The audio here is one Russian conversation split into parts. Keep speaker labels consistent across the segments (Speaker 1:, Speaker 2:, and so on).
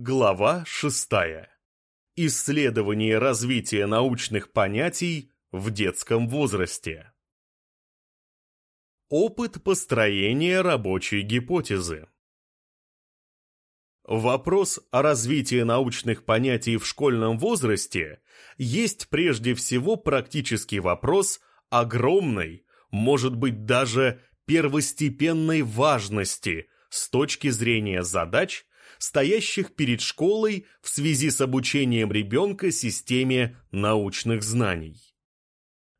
Speaker 1: Глава 6. Исследование развития научных понятий в детском возрасте. Опыт построения рабочей гипотезы. Вопрос о развитии научных понятий в школьном возрасте есть прежде всего практический вопрос огромной, может быть даже первостепенной важности с точки зрения задач, стоящих перед школой в связи с обучением ребенка системе научных знаний.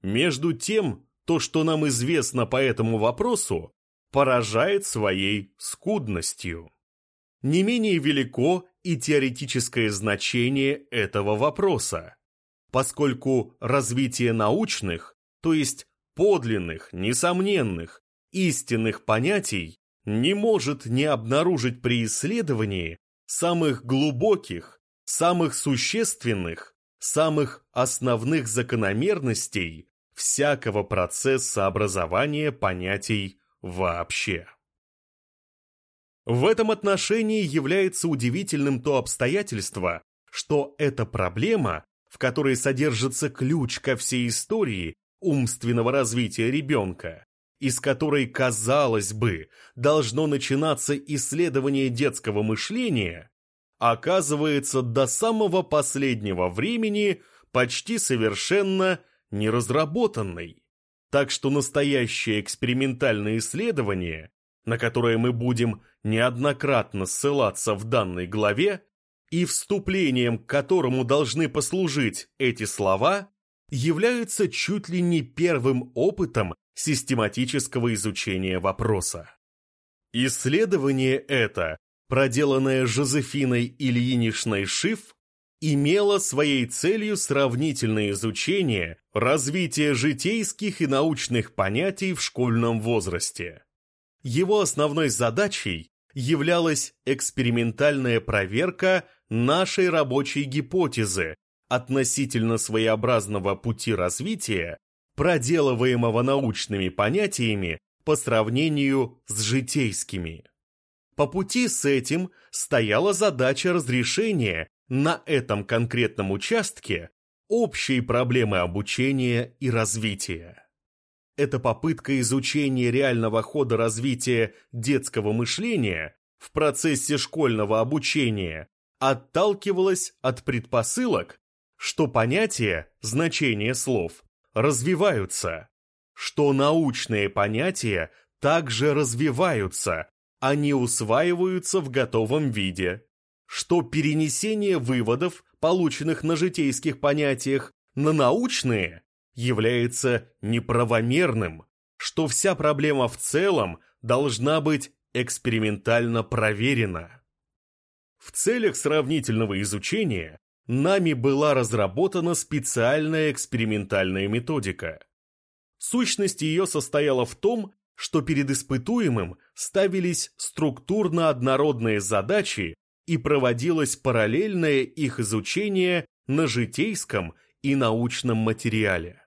Speaker 1: Между тем, то, что нам известно по этому вопросу, поражает своей скудностью. Не менее велико и теоретическое значение этого вопроса, поскольку развитие научных, то есть подлинных, несомненных, истинных понятий не может не обнаружить при исследовании самых глубоких, самых существенных, самых основных закономерностей всякого процесса образования понятий вообще. В этом отношении является удивительным то обстоятельство, что эта проблема, в которой содержится ключ ко всей истории умственного развития ребенка, из которой, казалось бы, должно начинаться исследование детского мышления, оказывается до самого последнего времени почти совершенно неразработанной. Так что настоящее экспериментальное исследование, на которое мы будем неоднократно ссылаться в данной главе, и вступлением к которому должны послужить эти слова, являются чуть ли не первым опытом систематического изучения вопроса. Исследование это, проделанное Жозефиной Ильиничной Шиф, имело своей целью сравнительное изучение развития житейских и научных понятий в школьном возрасте. Его основной задачей являлась экспериментальная проверка нашей рабочей гипотезы относительно своеобразного пути развития проделываемого научными понятиями по сравнению с житейскими. По пути с этим стояла задача разрешения на этом конкретном участке общей проблемы обучения и развития. Эта попытка изучения реального хода развития детского мышления в процессе школьного обучения отталкивалась от предпосылок, что понятие, значение слов развиваются, что научные понятия также развиваются, они усваиваются в готовом виде, что перенесение выводов, полученных на житейских понятиях, на научные является неправомерным, что вся проблема в целом должна быть экспериментально проверена. В целях сравнительного изучения нами была разработана специальная экспериментальная методика. Сущность ее состояла в том, что перед испытуемым ставились структурно однородные задачи и проводилось параллельное их изучение на житейском и научном материале.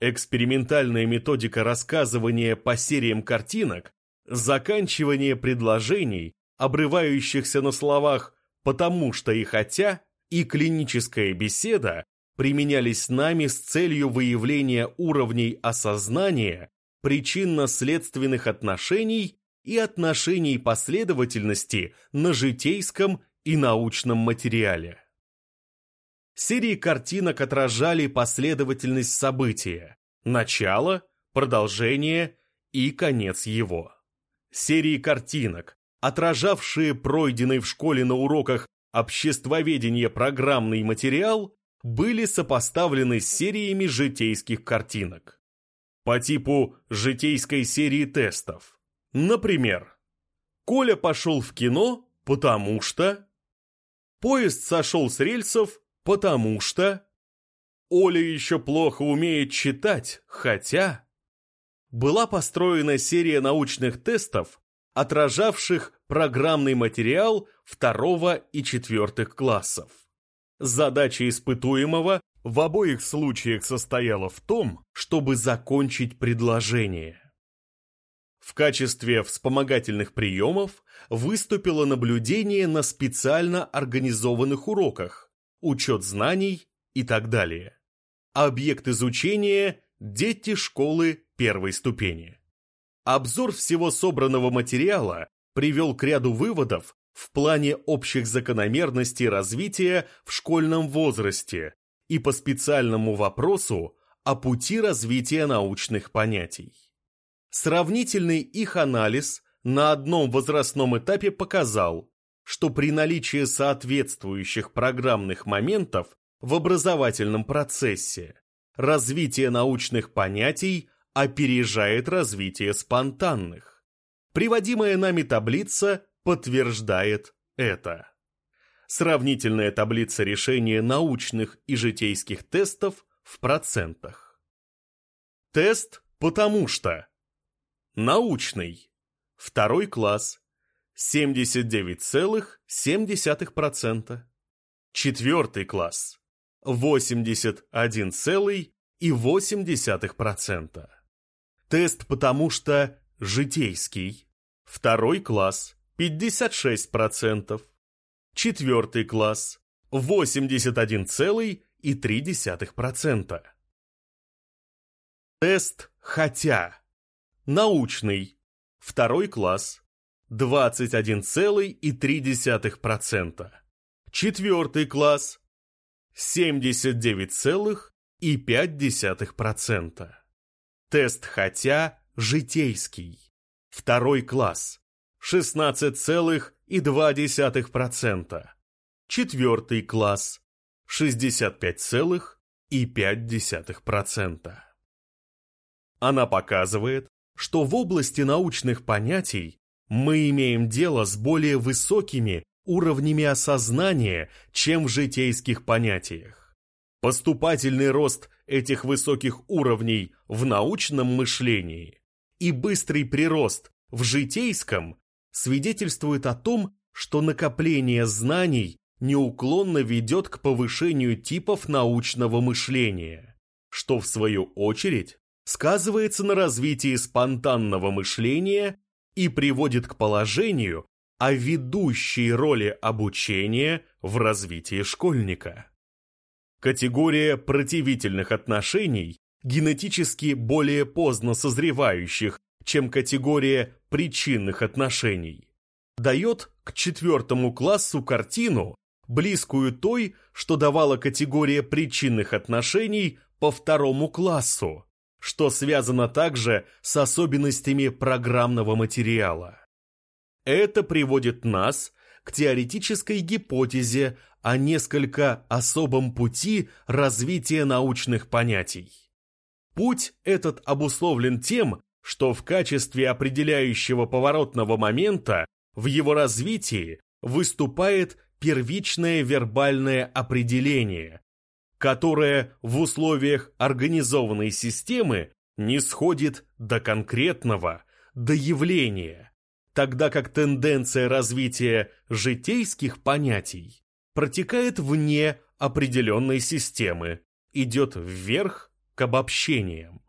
Speaker 1: Экспериментальная методика рассказывания по сериям картинок, заканчивание предложений, обрывающихся на словах потому что и хотя, и клиническая беседа применялись нами с целью выявления уровней осознания причинно-следственных отношений и отношений последовательности на житейском и научном материале. Серии картинок отражали последовательность события, начало, продолжение и конец его. Серии картинок, отражавшие пройденный в школе на уроках обществоведения программный материал, были сопоставлены с сериями житейских картинок. По типу житейской серии тестов. Например, Коля пошел в кино, потому что... Поезд сошел с рельсов, потому что... Оля еще плохо умеет читать, хотя... Была построена серия научных тестов, отражавших программный материал второго и четвертых классов. Задача испытуемого в обоих случаях состояла в том, чтобы закончить предложение. В качестве вспомогательных приемов выступило наблюдение на специально организованных уроках, учет знаний и так далее. Объект изучения – дети школы первой ступени. Обзор всего собранного материала привел к ряду выводов в плане общих закономерностей развития в школьном возрасте и по специальному вопросу о пути развития научных понятий. Сравнительный их анализ на одном возрастном этапе показал, что при наличии соответствующих программных моментов в образовательном процессе развитие научных понятий опережает развитие спонтанных. Приводимая нами таблица подтверждает это. Сравнительная таблица решения научных и житейских тестов в процентах. Тест «потому что» научный, второй класс, 79,7%, четвертый класс, 81,8%. Тест «потому что» житейский, второй класс, 56%, четвертый класс, 81,3%. Тест «хотя» научный, второй класс, 21,3%, четвертый класс, 79,5%. Тест «хотя» житейский, второй класс, 16,2%. Четвертый класс 65,5%. Она показывает, что в области научных понятий мы имеем дело с более высокими уровнями осознания, чем в житейских понятиях. Поступательный рост этих высоких уровней в научном мышлении и быстрый прирост в житейском свидетельствует о том, что накопление знаний неуклонно ведет к повышению типов научного мышления, что в свою очередь сказывается на развитии спонтанного мышления и приводит к положению о ведущей роли обучения в развитии школьника. Категория противительных отношений, генетически более поздно созревающих, чем категория причинных отношений, дает к четвертому классу картину, близкую той, что давала категория причинных отношений по второму классу, что связано также с особенностями программного материала. Это приводит нас к теоретической гипотезе о несколько особом пути развития научных понятий. Путь этот обусловлен тем, что в качестве определяющего поворотного момента в его развитии выступает первичное вербальное определение, которое в условиях организованной системы не сходит до конкретного, до явления, тогда как тенденция развития житейских понятий протекает вне определенной системы, идет вверх к обобщениям.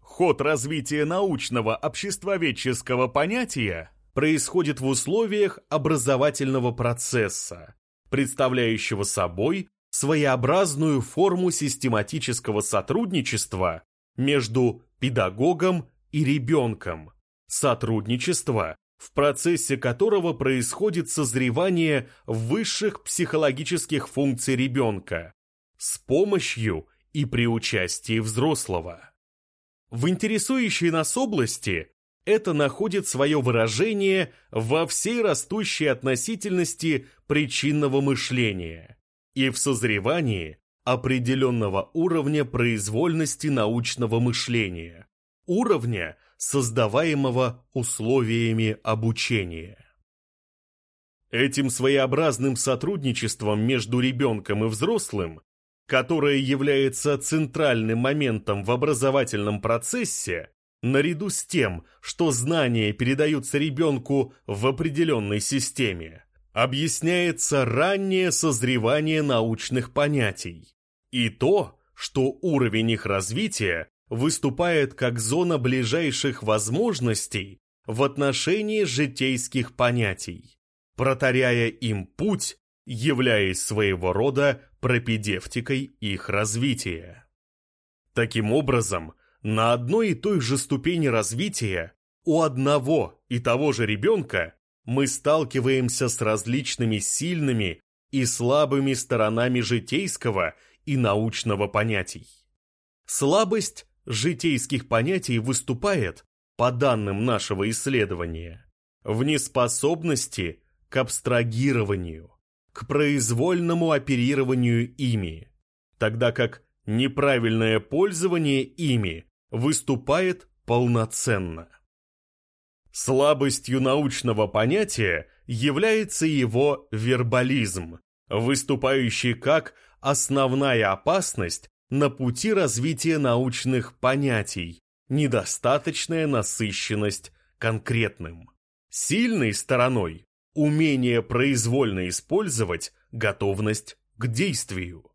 Speaker 1: Ход развития научного обществоведческого понятия происходит в условиях образовательного процесса, представляющего собой своеобразную форму систематического сотрудничества между педагогом и ребенком, сотрудничество, в процессе которого происходит созревание высших психологических функций ребенка с помощью и при участии взрослого. В интересующей нас области это находит свое выражение во всей растущей относительности причинного мышления и в созревании определенного уровня произвольности научного мышления, уровня, создаваемого условиями обучения. Этим своеобразным сотрудничеством между ребенком и взрослым, которое является центральным моментом в образовательном процессе, наряду с тем, что знания передаются ребенку в определенной системе, объясняется раннее созревание научных понятий и то, что уровень их развития выступает как зона ближайших возможностей в отношении житейских понятий, протаряя им путь, являясь своего рода пропедевтикой их развития. Таким образом, на одной и той же ступени развития у одного и того же ребенка мы сталкиваемся с различными сильными и слабыми сторонами житейского и научного понятий. Слабость житейских понятий выступает, по данным нашего исследования, в неспособности к абстрагированию, к произвольному оперированию ими, тогда как неправильное пользование ими выступает полноценно. Слабостью научного понятия является его вербализм, выступающий как основная опасность на пути развития научных понятий, недостаточная насыщенность конкретным. Сильной стороной – умение произвольно использовать готовность к действию.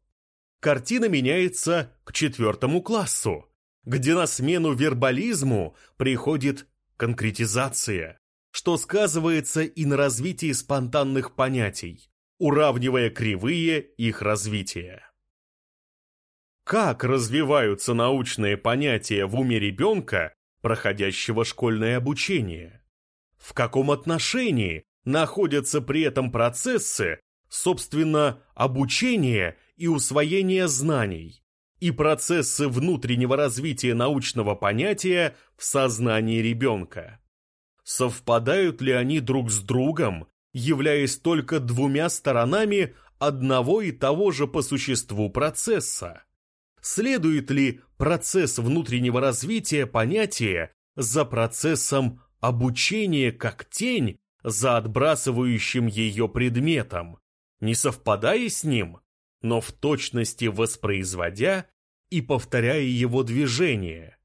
Speaker 1: Картина меняется к четвертому классу, где на смену вербализму приходит конкретизация, что сказывается и на развитии спонтанных понятий, уравнивая кривые их развития. Как развиваются научные понятия в уме ребенка, проходящего школьное обучение? В каком отношении находятся при этом процессы, собственно, обучения и усвоения знаний, и процессы внутреннего развития научного понятия в сознании ребенка? Совпадают ли они друг с другом, являясь только двумя сторонами одного и того же по существу процесса? Следует ли процесс внутреннего развития понятия за процессом обучения как тень за отбрасывающим ее предметом, не совпадая с ним, но в точности воспроизводя и повторяя его движение?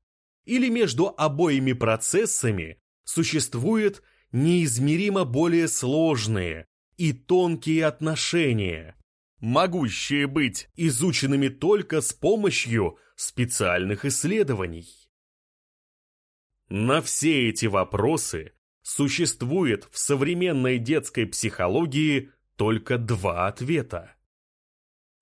Speaker 1: Или между обоими процессами существуют неизмеримо более сложные и тонкие отношения, могущие быть изученными только с помощью специальных исследований. На все эти вопросы существует в современной детской психологии только два ответа.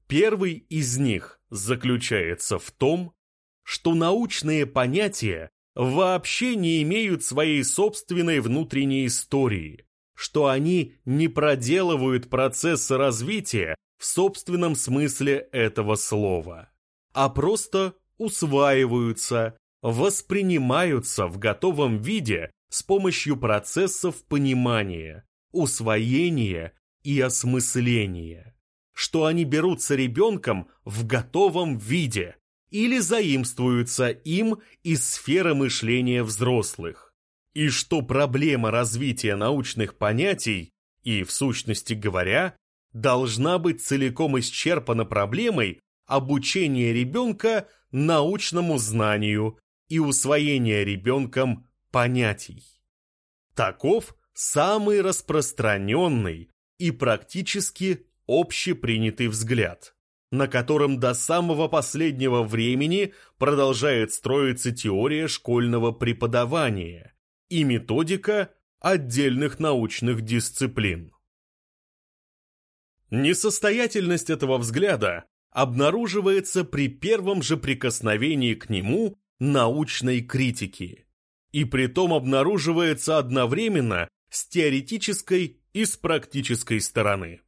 Speaker 1: Первый из них заключается в том, что научные понятия вообще не имеют своей собственной внутренней истории, что они не проделывают процессы развития в собственном смысле этого слова, а просто усваиваются, воспринимаются в готовом виде с помощью процессов понимания, усвоения и осмысления, что они берутся ребенком в готовом виде или заимствуются им из сферы мышления взрослых, и что проблема развития научных понятий и, в сущности говоря, должна быть целиком исчерпана проблемой обучения ребенка научному знанию и усвоения ребенком понятий. Таков самый распространенный и практически общепринятый взгляд, на котором до самого последнего времени продолжает строиться теория школьного преподавания и методика отдельных научных дисциплин. Несостоятельность этого взгляда обнаруживается при первом же прикосновении к нему научной критики, и притом обнаруживается одновременно с теоретической и с практической стороны.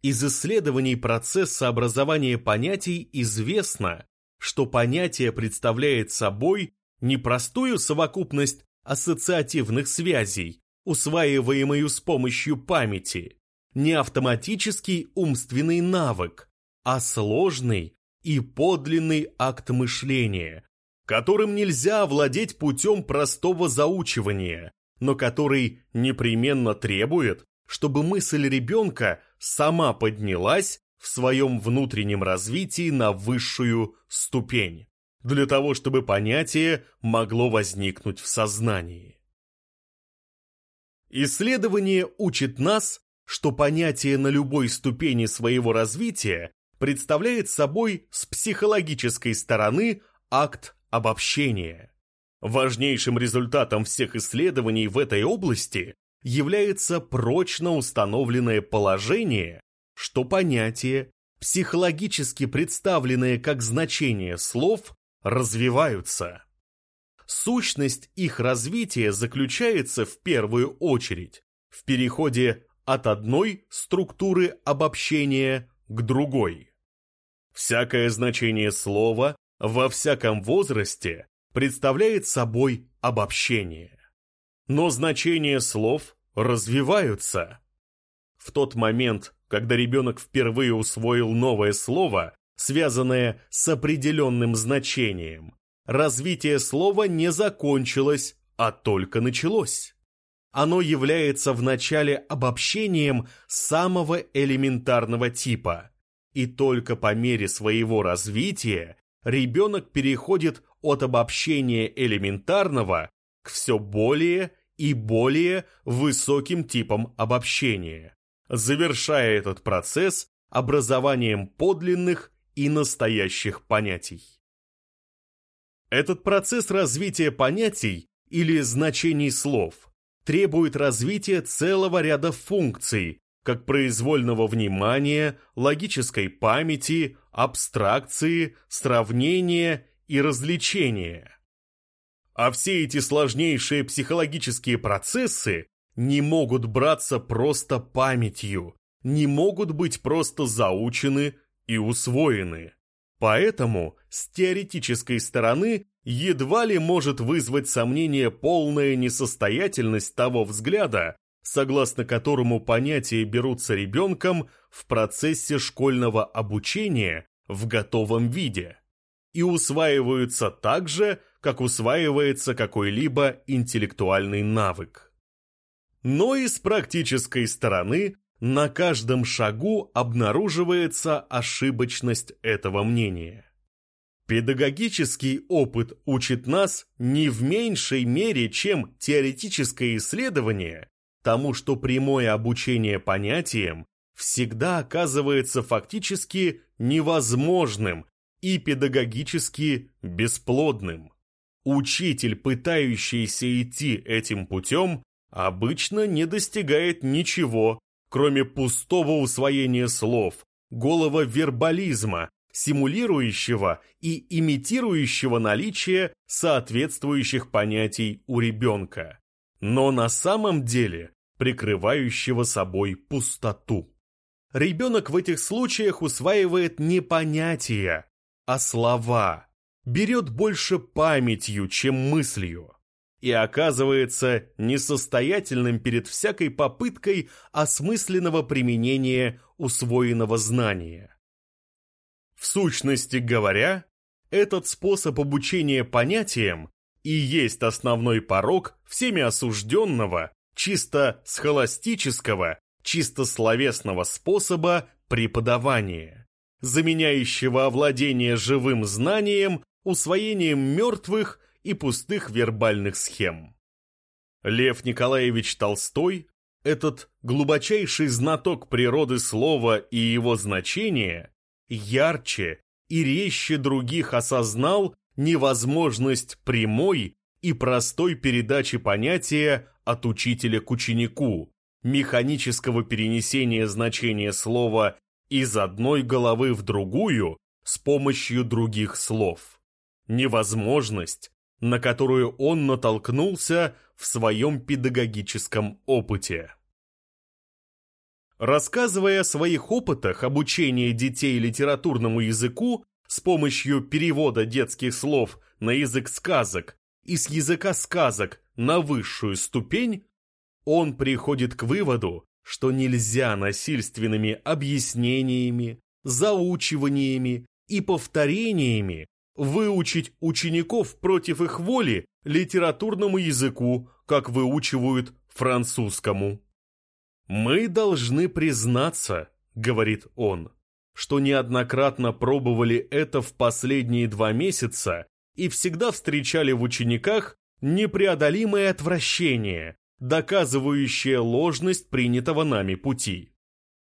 Speaker 1: Из исследований процесса образования понятий известно, что понятие представляет собой не простую совокупность ассоциативных связей, усваиваемую с помощью памяти, не автоматический умственный навык, а сложный и подлинный акт мышления, которым нельзя овладеть путем простого заучивания, но который непременно требует, чтобы мысль ребенка сама поднялась в своем внутреннем развитии на высшую ступень, для того, чтобы понятие могло возникнуть в сознании. Исследование учит нас что понятие на любой ступени своего развития представляет собой с психологической стороны акт обобщение. Важнейшим результатом всех исследований в этой области является прочно установленное положение, что понятия, психологически представленные как значение слов, развиваются. Сущность их развития заключается в первую очередь в переходе от одной структуры обобщения к другой. Всякое значение слова во всяком возрасте представляет собой обобщение. Но значения слов развиваются. В тот момент, когда ребенок впервые усвоил новое слово, связанное с определенным значением, развитие слова не закончилось, а только началось. Оно является вначале обобщением самого элементарного типа, и только по мере своего развития ребенок переходит от обобщения элементарного к все более и более высоким типам обобщения, завершая этот процесс образованием подлинных и настоящих понятий. Этот процесс развития понятий или значений слов требует развития целого ряда функций, как произвольного внимания, логической памяти, абстракции, сравнения и развлечения. А все эти сложнейшие психологические процессы не могут браться просто памятью, не могут быть просто заучены и усвоены. Поэтому с теоретической стороны едва ли может вызвать сомнение полная несостоятельность того взгляда, согласно которому понятия берутся ребенком в процессе школьного обучения в готовом виде и усваиваются так же, как усваивается какой-либо интеллектуальный навык. Но и с практической стороны на каждом шагу обнаруживается ошибочность этого мнения. Педагогический опыт учит нас не в меньшей мере, чем теоретическое исследование, тому, что прямое обучение понятиям всегда оказывается фактически невозможным и педагогически бесплодным. Учитель, пытающийся идти этим путем, обычно не достигает ничего, кроме пустого усвоения слов, голого вербализма, симулирующего и имитирующего наличие соответствующих понятий у ребенка, но на самом деле прикрывающего собой пустоту. Ребенок в этих случаях усваивает не понятия, а слова, берет больше памятью, чем мыслью и оказывается несостоятельным перед всякой попыткой осмысленного применения усвоенного знания. В сущности говоря, этот способ обучения понятиям и есть основной порог всеми осужденного, чисто схоластического, чисто словесного способа преподавания, заменяющего овладение живым знанием усвоением мертвых и пустых вербальных схем. Лев Николаевич Толстой, этот глубочайший знаток природы слова и его значения, ярче и резче других осознал невозможность прямой и простой передачи понятия от учителя к ученику, механического перенесения значения слова из одной головы в другую с помощью других слов. Невозможность, на которую он натолкнулся в своем педагогическом опыте. Рассказывая о своих опытах обучения детей литературному языку с помощью перевода детских слов на язык сказок и с языка сказок на высшую ступень, он приходит к выводу, что нельзя насильственными объяснениями, заучиваниями и повторениями выучить учеников против их воли литературному языку, как выучивают французскому. «Мы должны признаться», — говорит он, что неоднократно пробовали это в последние два месяца и всегда встречали в учениках непреодолимое отвращение, доказывающее ложность принятого нами пути.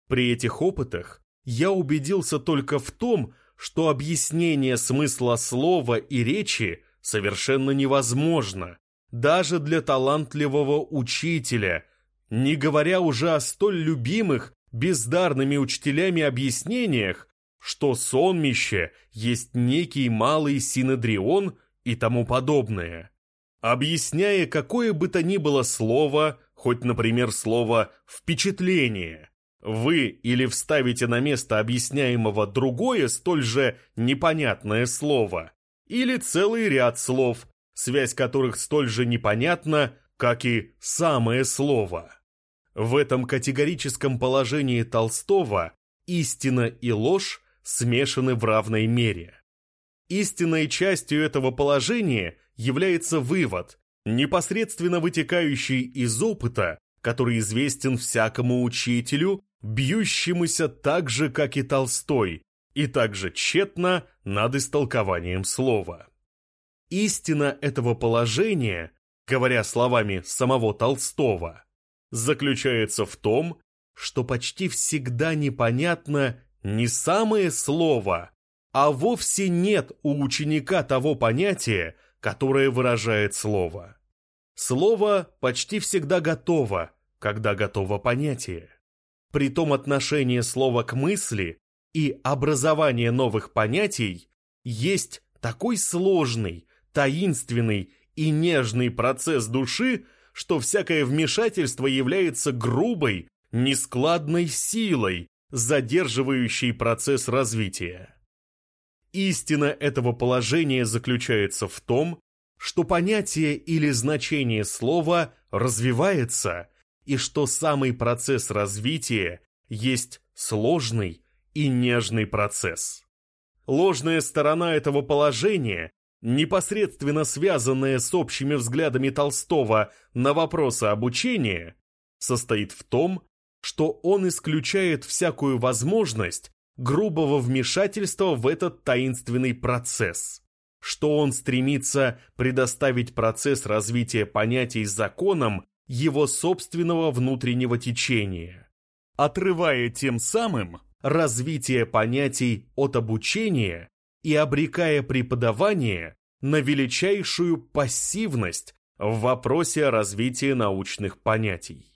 Speaker 1: При этих опытах я убедился только в том, что объяснение смысла слова и речи совершенно невозможно, даже для талантливого учителя, не говоря уже о столь любимых бездарными учителями объяснениях, что сонмище есть некий малый синодрион и тому подобное. Объясняя какое бы то ни было слово, хоть, например, слово «впечатление», вы или вставите на место объясняемого другое столь же непонятное слово, или целый ряд слов, связь которых столь же непонятна, как и самое слово. В этом категорическом положении Толстого истина и ложь смешаны в равной мере. Истинной частью этого положения является вывод, непосредственно вытекающий из опыта, который известен всякому учителю, бьющемуся так же, как и Толстой, и также тщетно над истолкованием слова. Истина этого положения, говоря словами самого Толстого, заключается в том, что почти всегда непонятно не самое слово, а вовсе нет у ученика того понятия, которое выражает слово. Слово почти всегда готово, когда готово понятие. Притом отношение слова к мысли и образование новых понятий есть такой сложный, таинственный и нежный процесс души, что всякое вмешательство является грубой, нескладной силой, задерживающей процесс развития. Истина этого положения заключается в том, что понятие или значение слова развивается, и что самый процесс развития есть сложный и нежный процесс. Ложная сторона этого положения непосредственно связанное с общими взглядами Толстого на вопросы обучения, состоит в том, что он исключает всякую возможность грубого вмешательства в этот таинственный процесс, что он стремится предоставить процесс развития понятий законам его собственного внутреннего течения, отрывая тем самым развитие понятий от обучения и обрекая преподавание на величайшую пассивность в вопросе развития научных понятий.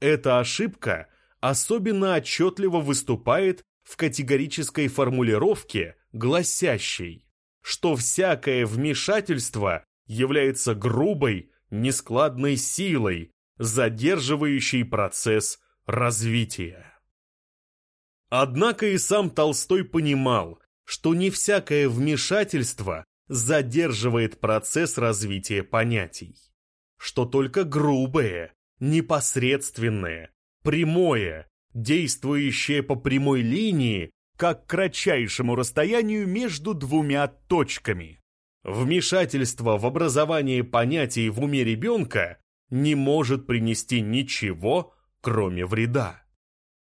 Speaker 1: Эта ошибка особенно отчетливо выступает в категорической формулировке, гласящей, что всякое вмешательство является грубой, нескладной силой, задерживающей процесс развития. Однако и сам Толстой понимал, что не всякое вмешательство задерживает процесс развития понятий, что только грубое, непосредственное, прямое, действующее по прямой линии, как кратчайшему расстоянию между двумя точками. Вмешательство в образование понятий в уме ребенка не может принести ничего, кроме вреда.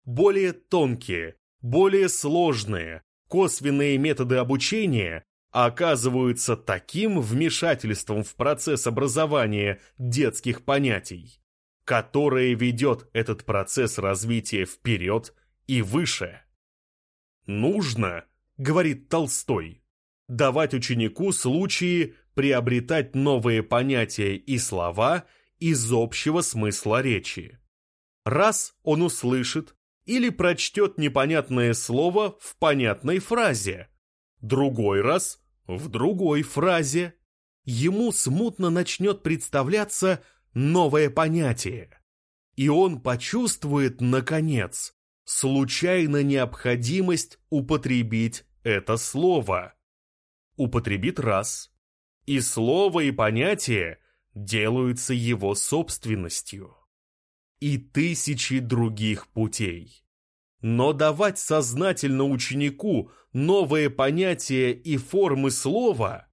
Speaker 1: Более тонкие, более сложные, косвенные методы обучения оказываются таким вмешательством в процесс образования детских понятий, которое ведет этот процесс развития вперед и выше. «Нужно, — говорит Толстой, — давать ученику случаи приобретать новые понятия и слова из общего смысла речи. Раз он услышит, или прочтет непонятное слово в понятной фразе. Другой раз в другой фразе. Ему смутно начнет представляться новое понятие. И он почувствует, наконец, случайно необходимость употребить это слово. Употребит раз, и слово и понятие делаются его собственностью и тысячи других путей. Но давать сознательно ученику новые понятия и формы слова,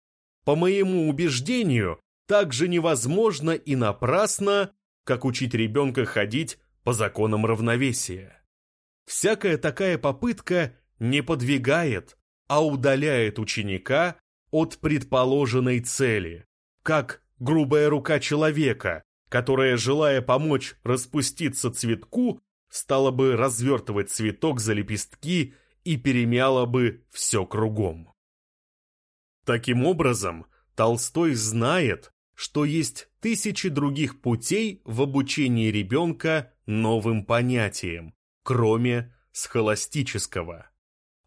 Speaker 1: по моему убеждению, так же невозможно и напрасно, как учить ребенка ходить по законам равновесия. Всякая такая попытка не подвигает, а удаляет ученика от предположенной цели, как грубая рука человека, которая, желая помочь распуститься цветку, стала бы развертывать цветок за лепестки и перемяла бы все кругом. Таким образом, Толстой знает, что есть тысячи других путей в обучении ребенка новым понятиям, кроме схоластического.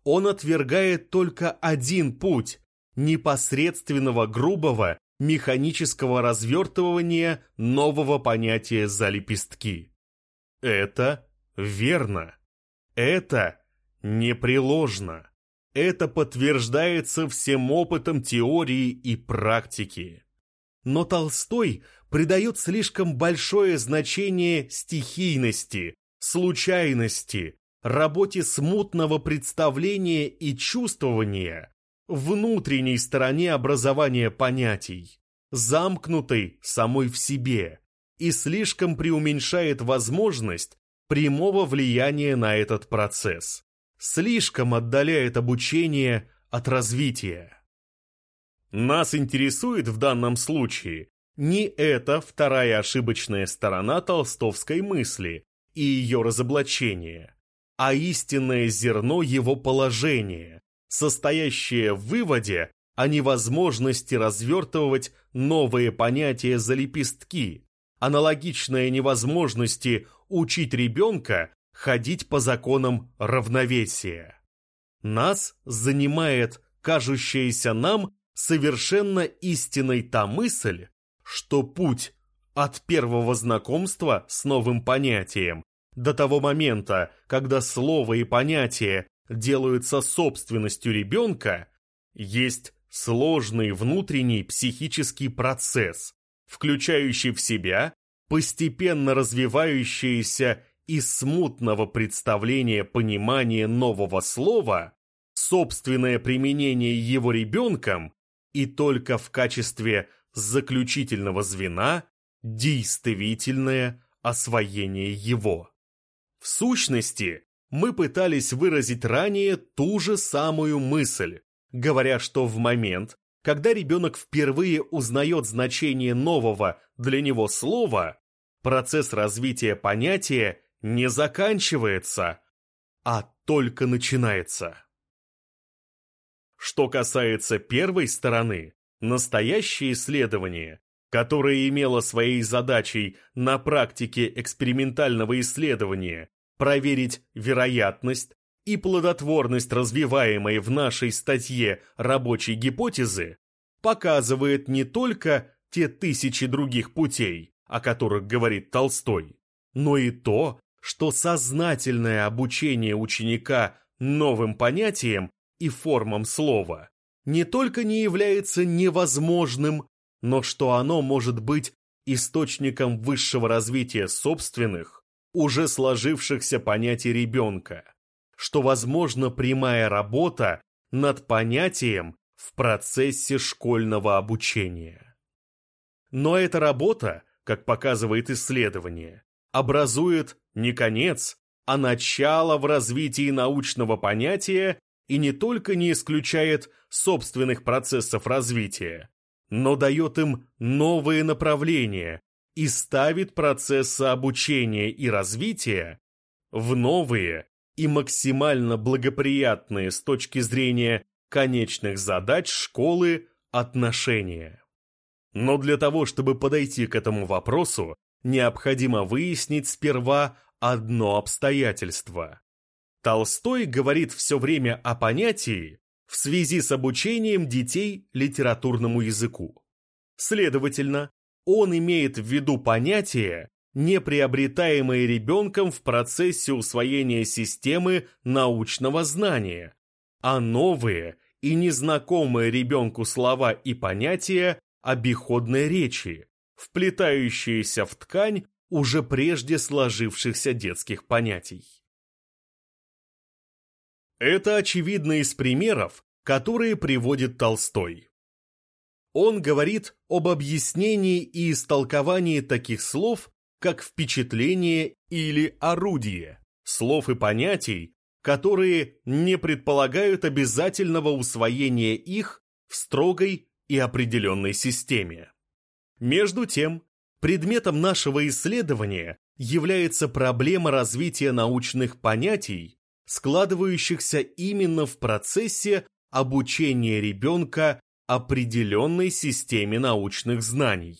Speaker 1: Он отвергает только один путь непосредственного грубого механического развертывания нового понятия за лепестки. Это верно. Это непреложно. Это подтверждается всем опытом теории и практики. Но Толстой придает слишком большое значение стихийности, случайности, работе смутного представления и чувствования, внутренней стороне образования понятий, замкнутой самой в себе, и слишком преуменьшает возможность прямого влияния на этот процесс, слишком отдаляет обучение от развития. Нас интересует в данном случае не эта вторая ошибочная сторона толстовской мысли и ее разоблачение, а истинное зерно его положения, состоящее в выводе о невозможности развертывать новые понятия за лепестки, аналогичное невозможности учить ребенка ходить по законам равновесия. Нас занимает кажущаяся нам совершенно истинной та мысль, что путь от первого знакомства с новым понятием до того момента, когда слово и понятие делаются собственностью ребенка, есть сложный внутренний психический процесс, включающий в себя постепенно развивающееся из смутного представления понимания нового слова, собственное применение его ребенком и только в качестве заключительного звена действительное освоение его. В сущности, мы пытались выразить ранее ту же самую мысль, говоря, что в момент, когда ребенок впервые узнает значение нового для него слова, процесс развития понятия не заканчивается, а только начинается. Что касается первой стороны, настоящее исследование, которое имело своей задачей на практике экспериментального исследования проверить вероятность и плодотворность развиваемой в нашей статье рабочей гипотезы, показывает не только те тысячи других путей, о которых говорит Толстой, но и то, что сознательное обучение ученика новым понятиям и формам слова не только не является невозможным, но что оно может быть источником высшего развития собственных, уже сложившихся понятий ребенка, что возможна прямая работа над понятием в процессе школьного обучения. Но эта работа, как показывает исследование, образует не конец, а начало в развитии научного понятия и не только не исключает собственных процессов развития, но дает им новые направления и ставит процессы обучения и развития в новые и максимально благоприятные с точки зрения конечных задач школы отношения. Но для того, чтобы подойти к этому вопросу, необходимо выяснить сперва одно обстоятельство. Толстой говорит все время о понятии в связи с обучением детей литературному языку. Следовательно, он имеет в виду понятие, не приобретаемое ребенком в процессе усвоения системы научного знания, а новые и незнакомые ребенку слова и понятия обиходной речи, вплетающиеся в ткань уже прежде сложившихся детских понятий. Это очевидно из примеров, которые приводит Толстой. Он говорит об объяснении и истолковании таких слов, как впечатление или орудие, слов и понятий, которые не предполагают обязательного усвоения их в строгой и определенной системе. Между тем, предметом нашего исследования является проблема развития научных понятий, складывающихся именно в процессе обучения ребенка определенной системе научных знаний.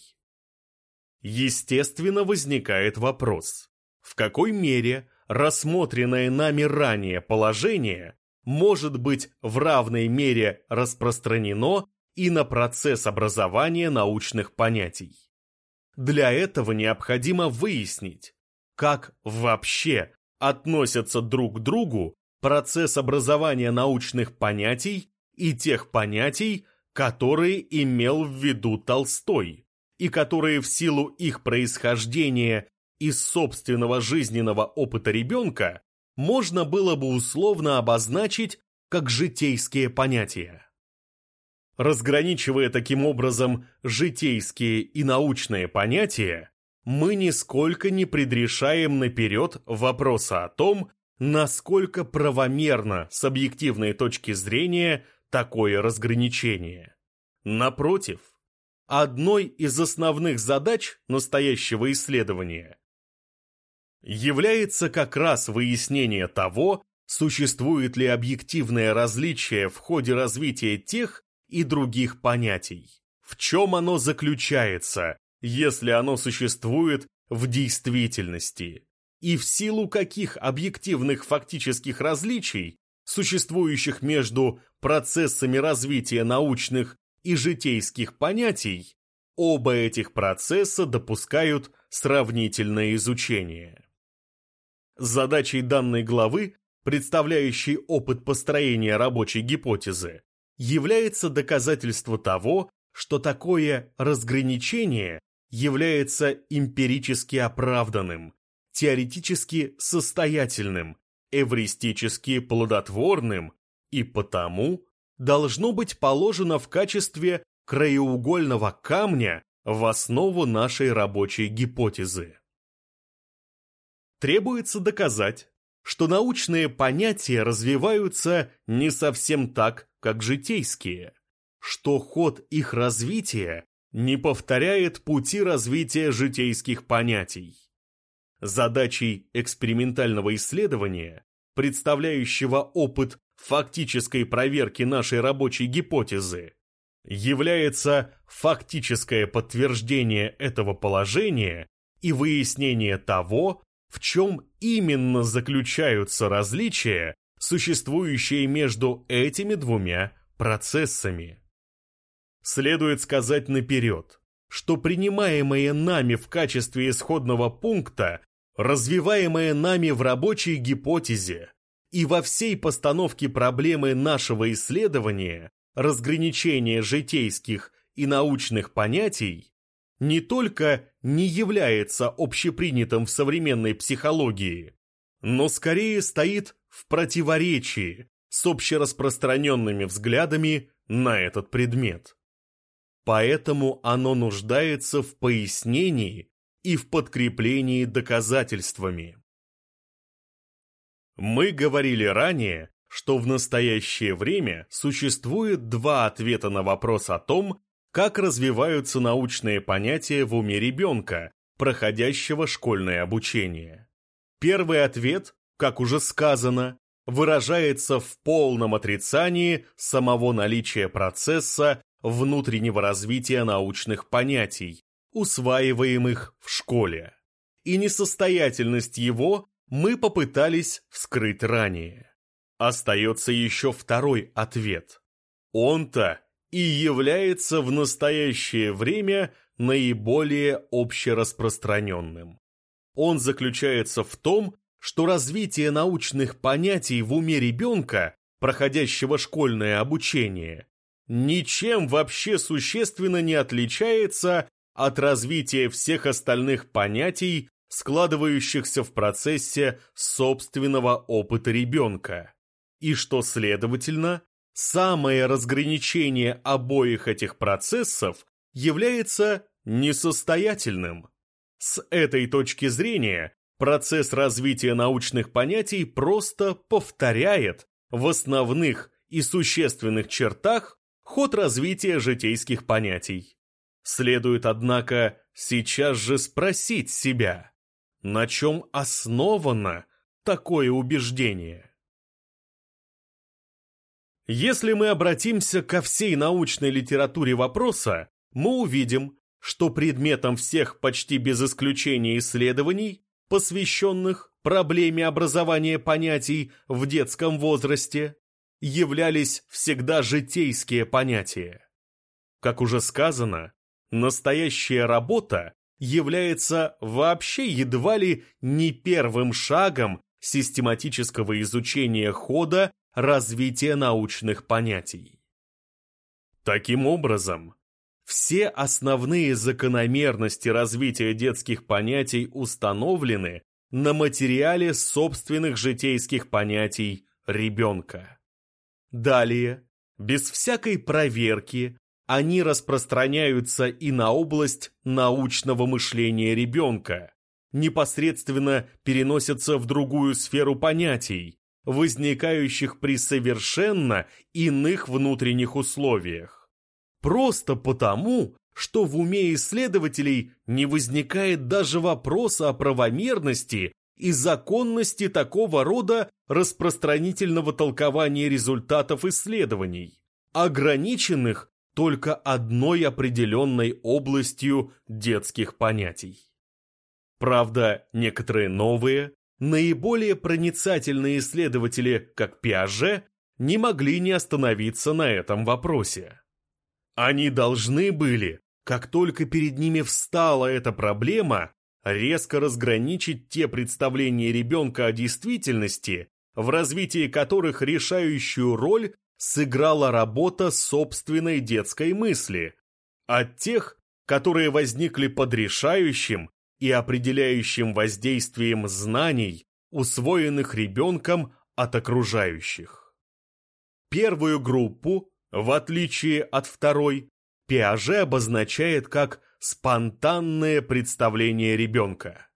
Speaker 1: Естественно, возникает вопрос, в какой мере рассмотренное нами ранее положение может быть в равной мере распространено и на процесс образования научных понятий. Для этого необходимо выяснить, как вообще относятся друг к другу процесс образования научных понятий и тех понятий, которые имел в виду Толстой, и которые в силу их происхождения из собственного жизненного опыта ребенка можно было бы условно обозначить как житейские понятия. Разграничивая таким образом житейские и научные понятия, мы нисколько не предрешаем наперед вопроса о том, насколько правомерно с объективной точки зрения такое разграничение. Напротив, одной из основных задач настоящего исследования является как раз выяснение того, существует ли объективное различие в ходе развития тех и других понятий. В чем оно заключается, если оно существует в действительности? И в силу каких объективных фактических различий, существующих между процессами развития научных и житейских понятий, оба этих процесса допускают сравнительное изучение. Задачей данной главы, представляющей опыт построения рабочей гипотезы, является доказательство того, что такое разграничение является эмпирически оправданным, теоретически состоятельным, эвристически плодотворным и потому должно быть положено в качестве краеугольного камня в основу нашей рабочей гипотезы. Требуется доказать, что научные понятия развиваются не совсем так, как житейские, что ход их развития не повторяет пути развития житейских понятий. Задачей экспериментального исследования, представляющего опыт фактической проверки нашей рабочей гипотезы, является фактическое подтверждение этого положения и выяснение того, в чем именно заключаются различия, существующие между этими двумя процессами. Следует сказать наперед, что принимаемое нами в качестве исходного пункта, развиваемое нами в рабочей гипотезе и во всей постановке проблемы нашего исследования, разграничения житейских и научных понятий, не только не является общепринятым в современной психологии, но скорее стоит в противоречии с общераспространенными взглядами на этот предмет. Поэтому оно нуждается в пояснении и в подкреплении доказательствами. Мы говорили ранее, что в настоящее время существует два ответа на вопрос о том, как развиваются научные понятия в уме ребенка, проходящего школьное обучение. Первый ответ, как уже сказано, выражается в полном отрицании самого наличия процесса внутреннего развития научных понятий, усваиваемых в школе. И несостоятельность его мы попытались вскрыть ранее. Остается еще второй ответ. Он-то и является в настоящее время наиболее общераспространенным. Он заключается в том, что развитие научных понятий в уме ребенка, проходящего школьное обучение, ничем вообще существенно не отличается от развития всех остальных понятий, складывающихся в процессе собственного опыта ребенка, и что, следовательно, Самое разграничение обоих этих процессов является несостоятельным. С этой точки зрения процесс развития научных понятий просто повторяет в основных и существенных чертах ход развития житейских понятий. Следует, однако, сейчас же спросить себя, на чем основано такое убеждение? Если мы обратимся ко всей научной литературе вопроса, мы увидим, что предметом всех почти без исключения исследований, посвященных проблеме образования понятий в детском возрасте, являлись всегда житейские понятия. Как уже сказано, настоящая работа является вообще едва ли не первым шагом систематического изучения хода развития научных понятий. Таким образом, все основные закономерности развития детских понятий установлены на материале собственных житейских понятий ребенка. Далее, без всякой проверки, они распространяются и на область научного мышления ребенка, непосредственно переносятся в другую сферу понятий, возникающих при совершенно иных внутренних условиях. Просто потому, что в уме исследователей не возникает даже вопроса о правомерности и законности такого рода распространительного толкования результатов исследований, ограниченных только одной определенной областью детских понятий. Правда, некоторые новые, наиболее проницательные исследователи, как Пиаже, не могли не остановиться на этом вопросе. Они должны были, как только перед ними встала эта проблема, резко разграничить те представления ребенка о действительности, в развитии которых решающую роль сыграла работа собственной детской мысли, от тех, которые возникли под решающим и определяющим воздействием знаний, усвоенных ребенком от окружающих. Первую группу, в отличие от второй, Пиаже обозначает как спонтанное представление ребенка.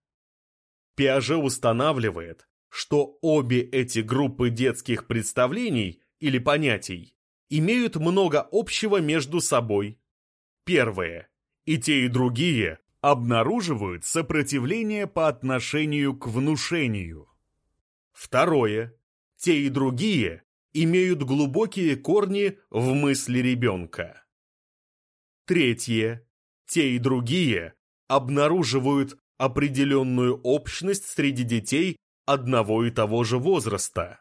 Speaker 1: Пиаже устанавливает, что обе эти группы детских представлений или понятий имеют много общего между собой. Первое. И те, и другие обнаруживают сопротивление по отношению к внушению. Второе. Те и другие имеют глубокие корни в мысли ребенка. Третье. Те и другие обнаруживают определенную общность среди детей одного и того же возраста.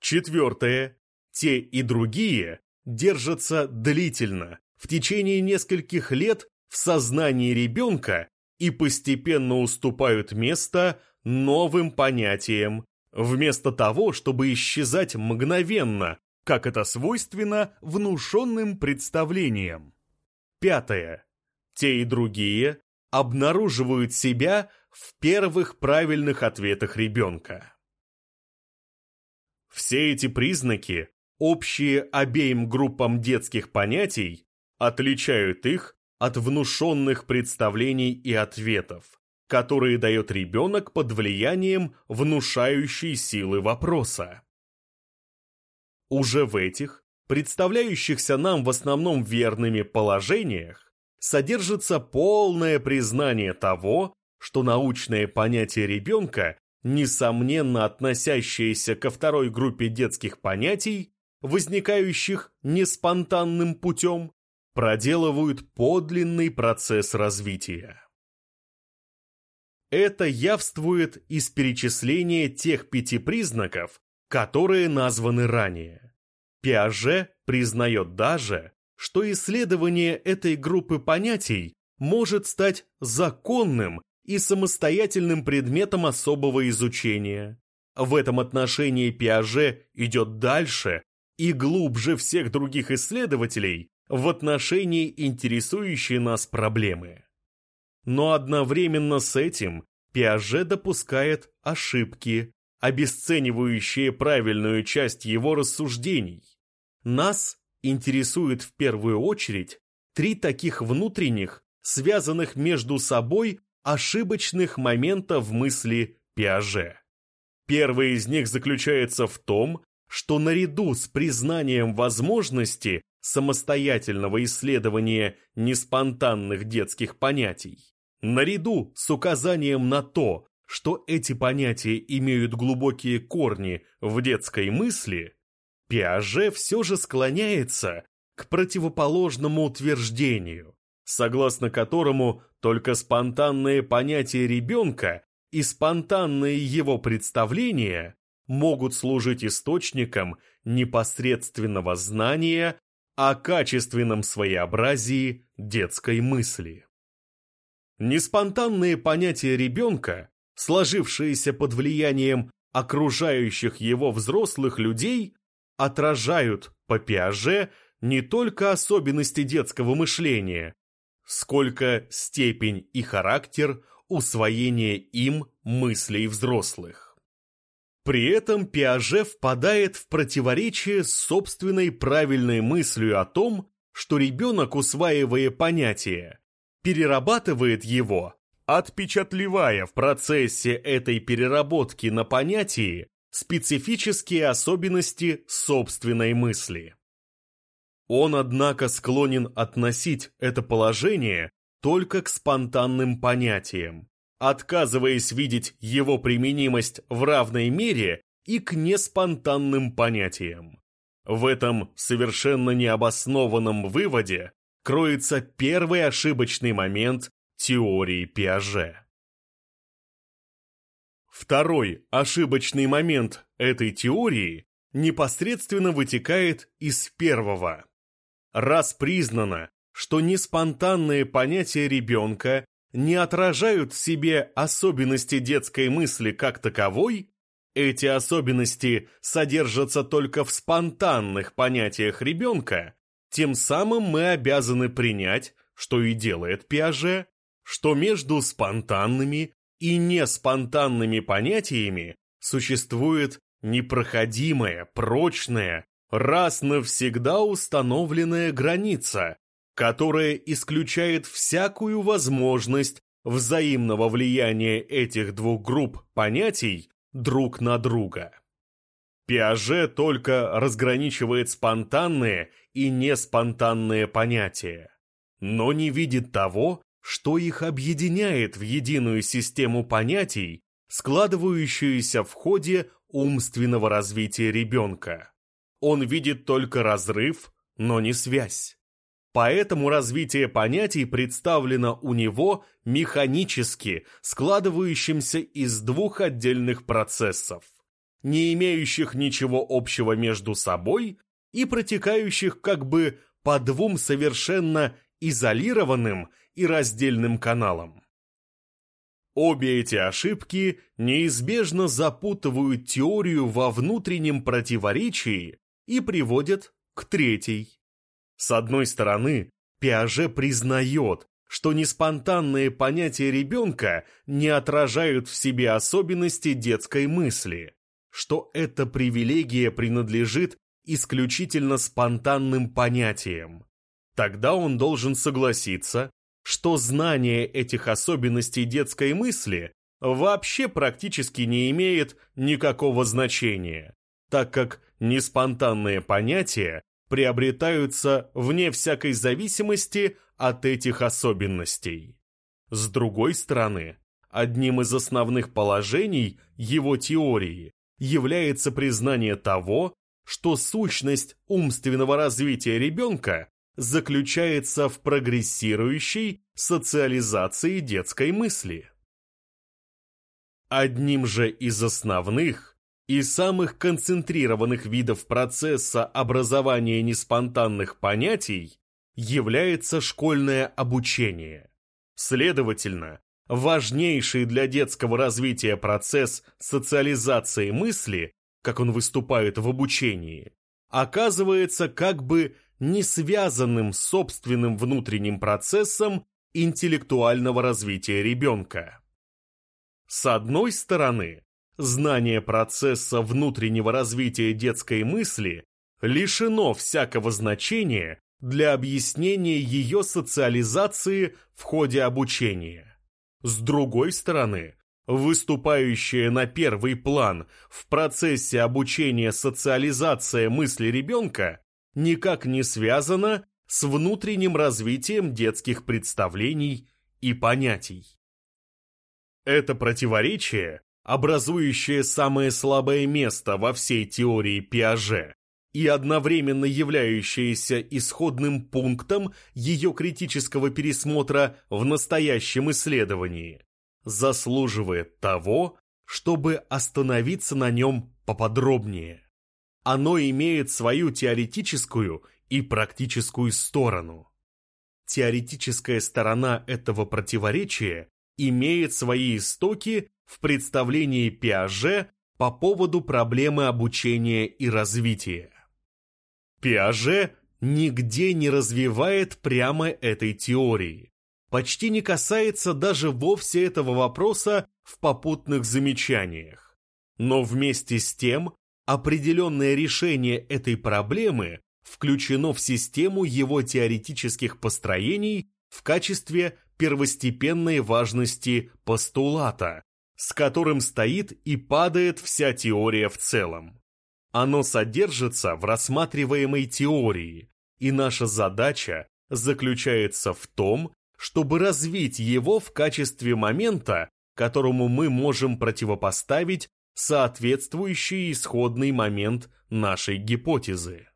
Speaker 1: Четвертое. Те и другие держатся длительно, в течение нескольких лет в сознании ребенка и постепенно уступают место новым понятиям, вместо того, чтобы исчезать мгновенно, как это свойственно внушенным представлениям. Пятое. Те и другие обнаруживают себя в первых правильных ответах ребенка. Все эти признаки, общие обеим группам детских понятий, отличают их от внушенных представлений и ответов, которые дает ребенок под влиянием внушающей силы вопроса. Уже в этих, представляющихся нам в основном верными положениях, содержится полное признание того, что научное понятие ребенка, несомненно относящееся ко второй группе детских понятий, возникающих неспонтанным путем, проделывают подлинный процесс развития. Это явствует из перечисления тех пяти признаков, которые названы ранее. Пиаже признает даже, что исследование этой группы понятий может стать законным и самостоятельным предметом особого изучения. В этом отношении Пиаже идет дальше и глубже всех других исследователей, в отношении интересующей нас проблемы. Но одновременно с этим Пиаже допускает ошибки, обесценивающие правильную часть его рассуждений. Нас интересует в первую очередь три таких внутренних, связанных между собой ошибочных момента в мысли Пиаже. Первый из них заключается в том, что наряду с признанием возможности самостоятельного исследования неспонтанных детских понятий, наряду с указанием на то, что эти понятия имеют глубокие корни в детской мысли, Пиаже все же склоняется к противоположному утверждению, согласно которому только спонтанные понятия ребенка и спонтанные его представления могут служить источником непосредственного знания о качественном своеобразии детской мысли. Неспонтанные понятия ребенка, сложившиеся под влиянием окружающих его взрослых людей, отражают по Пиаже не только особенности детского мышления, сколько степень и характер усвоения им мыслей взрослых. При этом Пиаже впадает в противоречие с собственной правильной мыслью о том, что ребенок, усваивая понятие, перерабатывает его, отпечатливая в процессе этой переработки на понятии специфические особенности собственной мысли. Он, однако, склонен относить это положение только к спонтанным понятиям, отказываясь видеть его применимость в равной мере и к неспонтанным понятиям. В этом совершенно необоснованном выводе кроется первый ошибочный момент теории Пиаже. Второй ошибочный момент этой теории непосредственно вытекает из первого. Раз признано, что неспонтанные понятия ребенка не отражают в себе особенности детской мысли как таковой, эти особенности содержатся только в спонтанных понятиях ребенка, тем самым мы обязаны принять, что и делает Пиаже, что между спонтанными и неспонтанными понятиями существует непроходимая, прочная, раз навсегда установленная граница, которая исключает всякую возможность взаимного влияния этих двух групп понятий друг на друга. Пиаже только разграничивает спонтанные и неспонтанные понятия, но не видит того, что их объединяет в единую систему понятий, складывающуюся в ходе умственного развития ребенка. Он видит только разрыв, но не связь. Поэтому развитие понятий представлено у него механически, складывающимся из двух отдельных процессов, не имеющих ничего общего между собой и протекающих как бы по двум совершенно изолированным и раздельным каналам. Обе эти ошибки неизбежно запутывают теорию во внутреннем противоречии и приводят к третьей. С одной стороны, Пиаже признает, что неспонтанные понятия ребенка не отражают в себе особенности детской мысли, что эта привилегия принадлежит исключительно спонтанным понятиям. Тогда он должен согласиться, что знание этих особенностей детской мысли вообще практически не имеет никакого значения, так как неспонтанные понятия приобретаются вне всякой зависимости от этих особенностей. С другой стороны, одним из основных положений его теории является признание того, что сущность умственного развития ребенка заключается в прогрессирующей социализации детской мысли. Одним же из основных и самых концентрированных видов процесса образования неспонтанных понятий является школьное обучение. Следовательно, важнейший для детского развития процесс социализации мысли, как он выступает в обучении, оказывается как бы не связанным с собственным внутренним процессом интеллектуального развития ребенка. С одной стороны, знание процесса внутреннего развития детской мысли лишено всякого значения для объяснения ее социализации в ходе обучения. С другой стороны, выступающая на первый план в процессе обучения социализация мысли ребенка никак не связана с внутренним развитием детских представлений и понятий. Это противоречие образующее самое слабое место во всей теории Пиаже, и одновременно являющаяся исходным пунктом ее критического пересмотра в настоящем исследовании, заслуживает того, чтобы остановиться на нем поподробнее. Оно имеет свою теоретическую и практическую сторону. Теоретическая сторона этого противоречия имеет свои истоки в представлении Пиаже по поводу проблемы обучения и развития. Пиаже нигде не развивает прямо этой теории, почти не касается даже вовсе этого вопроса в попутных замечаниях. Но вместе с тем определенное решение этой проблемы включено в систему его теоретических построений в качестве первостепенной важности постулата, с которым стоит и падает вся теория в целом. Оно содержится в рассматриваемой теории, и наша задача заключается в том, чтобы развить его в качестве момента, которому мы можем противопоставить соответствующий исходный момент нашей гипотезы.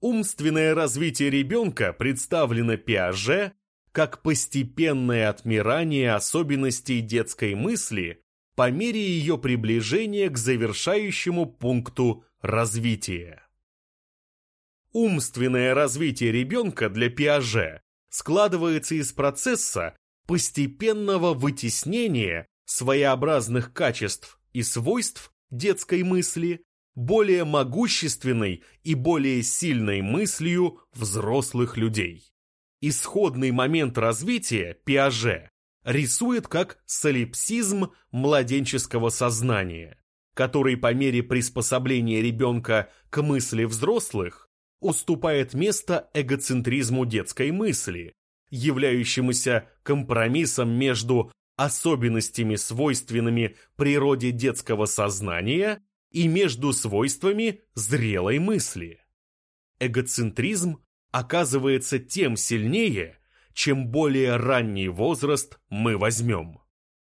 Speaker 1: Умственное развитие ребенка представлено Пиаже как постепенное отмирание особенностей детской мысли по мере ее приближения к завершающему пункту развития. Умственное развитие ребенка для Пиаже складывается из процесса постепенного вытеснения своеобразных качеств и свойств детской мысли более могущественной и более сильной мыслью взрослых людей. Исходный момент развития Пиаже рисует как солипсизм младенческого сознания, который по мере приспособления ребенка к мысли взрослых уступает место эгоцентризму детской мысли, являющемуся компромиссом между особенностями, свойственными природе детского сознания, и между свойствами зрелой мысли. Эгоцентризм оказывается тем сильнее, чем более ранний возраст мы возьмем.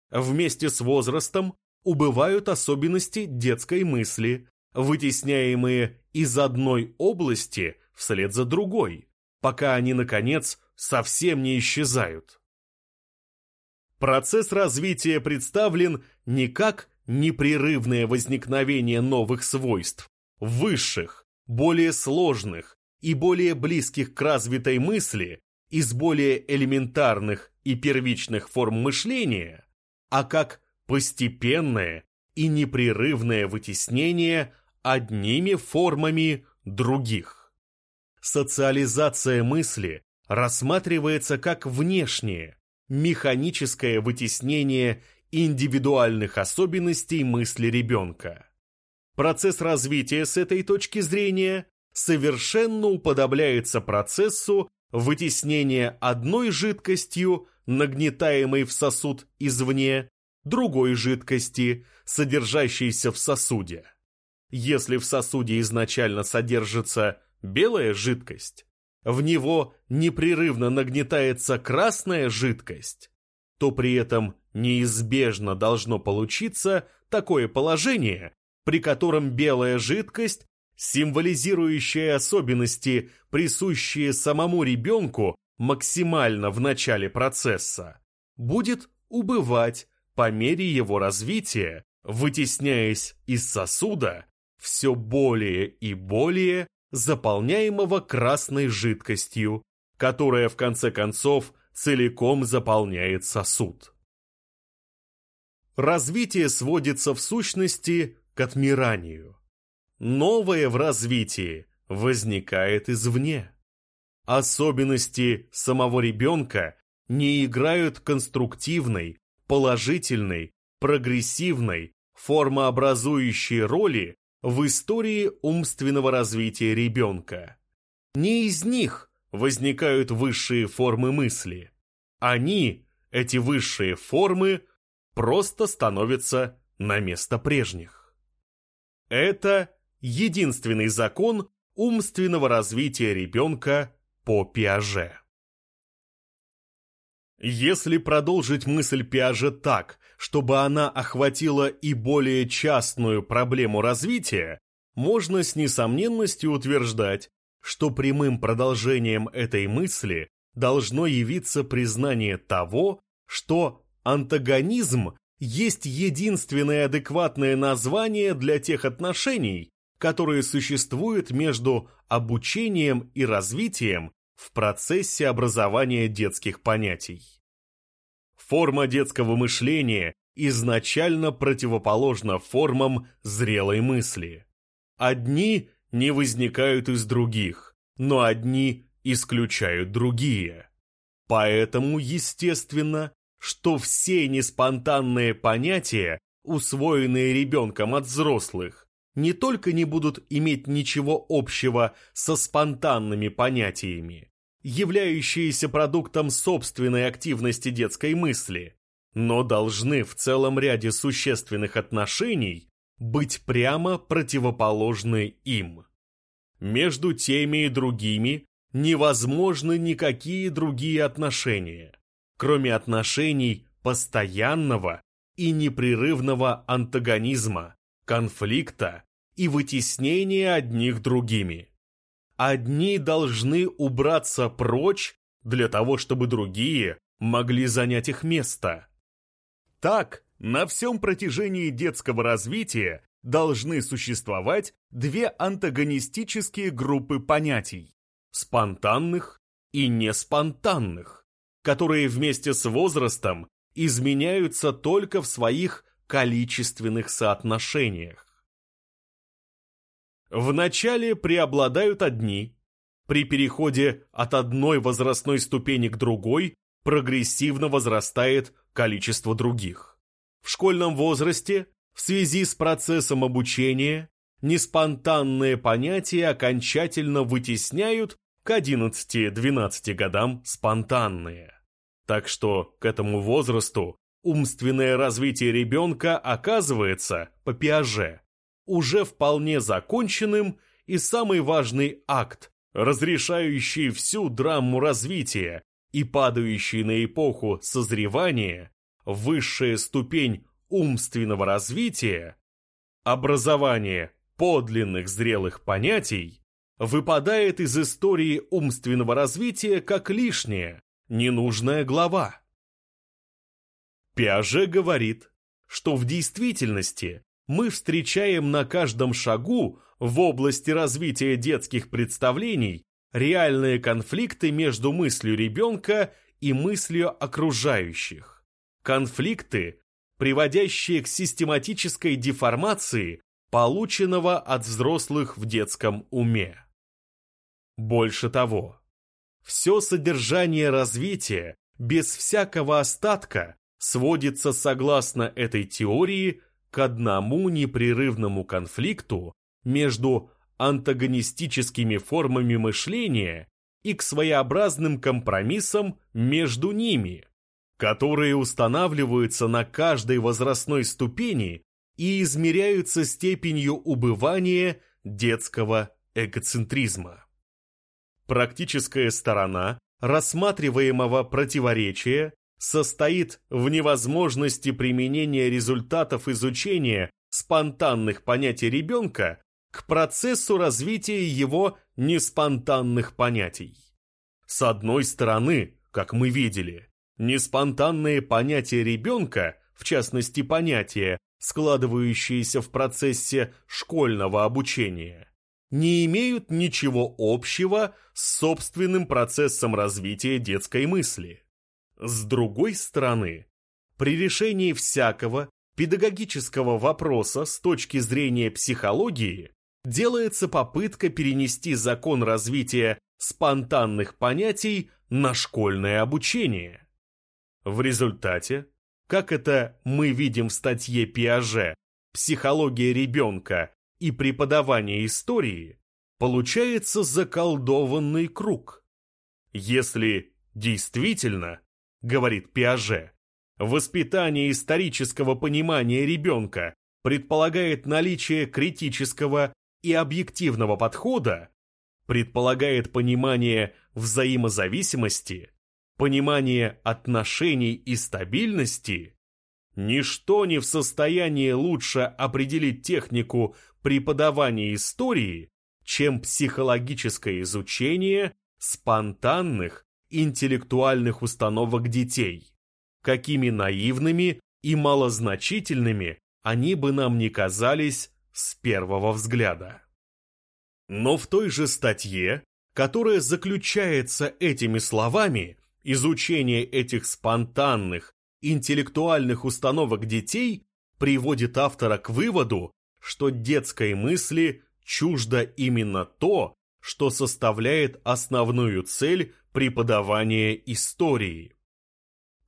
Speaker 1: Вместе с возрастом убывают особенности детской мысли, вытесняемые из одной области вслед за другой, пока они, наконец, совсем не исчезают. Процесс развития представлен не как непрерывное возникновение новых свойств, высших, более сложных и более близких к развитой мысли, из более элементарных и первичных форм мышления, а как постепенное и непрерывное вытеснение одними формами других. Социализация мысли рассматривается как внешнее, механическое вытеснение индивидуальных особенностей мысли ребенка. Процесс развития с этой точки зрения совершенно уподобляется процессу вытеснение одной жидкостью, нагнетаемой в сосуд извне, другой жидкости, содержащейся в сосуде. Если в сосуде изначально содержится белая жидкость, в него непрерывно нагнетается красная жидкость, то при этом неизбежно должно получиться такое положение, при котором белая жидкость символизирующие особенности, присущие самому ребенку максимально в начале процесса, будет убывать по мере его развития, вытесняясь из сосуда все более и более заполняемого красной жидкостью, которая в конце концов целиком заполняет сосуд. Развитие сводится в сущности к отмиранию. Новое в развитии возникает извне. Особенности самого ребенка не играют конструктивной, положительной, прогрессивной, формообразующей роли в истории умственного развития ребенка. Не из них возникают высшие формы мысли. Они, эти высшие формы, просто становятся на место прежних. Это единственный закон умственного развития ребенка по Пиаже. Если продолжить мысль Пиаже так, чтобы она охватила и более частную проблему развития, можно с несомненностью утверждать, что прямым продолжением этой мысли должно явиться признание того, что антагонизм есть единственное адекватное название для тех отношений, которые существуют между обучением и развитием в процессе образования детских понятий. Форма детского мышления изначально противоположна формам зрелой мысли. Одни не возникают из других, но одни исключают другие. Поэтому, естественно, что все неспонтанные понятия, усвоенные ребенком от взрослых, не только не будут иметь ничего общего со спонтанными понятиями, являющиеся продуктом собственной активности детской мысли, но должны в целом ряде существенных отношений быть прямо противоположны им. Между теми и другими невозможны никакие другие отношения, кроме отношений постоянного и непрерывного антагонизма, конфликта и вытеснения одних другими. Одни должны убраться прочь для того, чтобы другие могли занять их место. Так, на всем протяжении детского развития должны существовать две антагонистические группы понятий – спонтанных и неспонтанных, которые вместе с возрастом изменяются только в своих количественных соотношениях. Вначале преобладают одни, при переходе от одной возрастной ступени к другой прогрессивно возрастает количество других. В школьном возрасте, в связи с процессом обучения, неспонтанные понятия окончательно вытесняют к 11-12 годам спонтанные. Так что к этому возрасту умственное развитие ребенка оказывается, по Пиаже, уже вполне законченным и самый важный акт, разрешающий всю драму развития и падающий на эпоху созревания, высшая ступень умственного развития, образование подлинных зрелых понятий, выпадает из истории умственного развития как лишняя, ненужная глава. Пиаже говорит, что в действительности мы встречаем на каждом шагу в области развития детских представлений реальные конфликты между мыслью ребенка и мыслью окружающих. Конфликты, приводящие к систематической деформации полученного от взрослых в детском уме. Больше того, все содержание развития без всякого остатка сводится согласно этой теории к одному непрерывному конфликту между антагонистическими формами мышления и к своеобразным компромиссам между ними, которые устанавливаются на каждой возрастной ступени и измеряются степенью убывания детского эгоцентризма. Практическая сторона рассматриваемого противоречия состоит в невозможности применения результатов изучения спонтанных понятий ребенка к процессу развития его неспонтанных понятий. С одной стороны, как мы видели, неспонтанные понятия ребенка, в частности понятия, складывающиеся в процессе школьного обучения, не имеют ничего общего с собственным процессом развития детской мысли. С другой стороны, при решении всякого педагогического вопроса с точки зрения психологии делается попытка перенести закон развития спонтанных понятий на школьное обучение. В результате, как это мы видим в статье Пиаже «Психология ребенка и преподавание истории получается заколдованный круг. Если действительно, говорит Пиаже, воспитание исторического понимания ребенка предполагает наличие критического и объективного подхода, предполагает понимание взаимозависимости, понимание отношений и стабильности, ничто не в состоянии лучше определить технику преподавания истории, чем психологическое изучение спонтанных интеллектуальных установок детей. Какими наивными и малозначительными они бы нам не казались с первого взгляда. Но в той же статье, которая заключается этими словами, изучение этих спонтанных, интеллектуальных установок детей приводит автора к выводу, что детской мысли чуждо именно то, что составляет основную цель преподавания истории.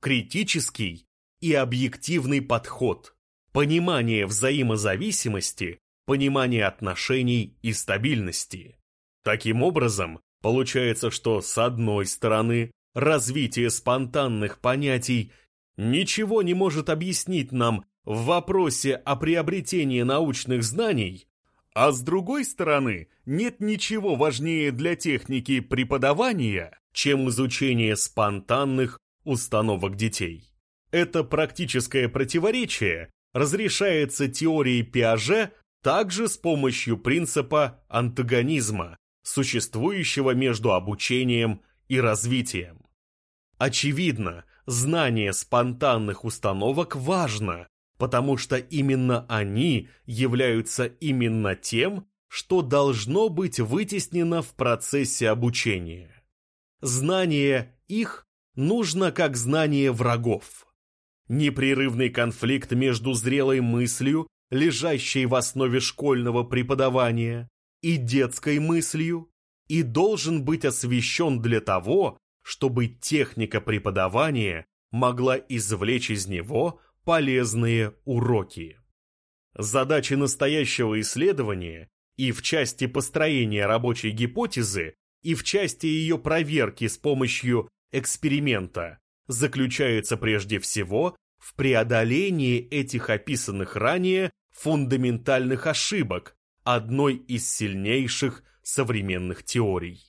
Speaker 1: Критический и объективный подход, понимание взаимозависимости, понимание отношений и стабильности. Таким образом, получается, что с одной стороны, развитие спонтанных понятий ничего не может объяснить нам в вопросе о приобретении научных знаний, а с другой стороны, нет ничего важнее для техники преподавания, чем изучение спонтанных установок детей. Это практическое противоречие разрешается теорией Пиаже также с помощью принципа антагонизма, существующего между обучением и развитием. Очевидно, знание спонтанных установок важно, потому что именно они являются именно тем, что должно быть вытеснено в процессе обучения. Знание их нужно как знание врагов. Непрерывный конфликт между зрелой мыслью, лежащей в основе школьного преподавания, и детской мыслью, и должен быть освещен для того, чтобы техника преподавания могла извлечь из него полезные уроки. Задачи настоящего исследования и в части построения рабочей гипотезы, и в части ее проверки с помощью эксперимента заключается прежде всего в преодолении этих описанных ранее фундаментальных ошибок одной из сильнейших современных теорий.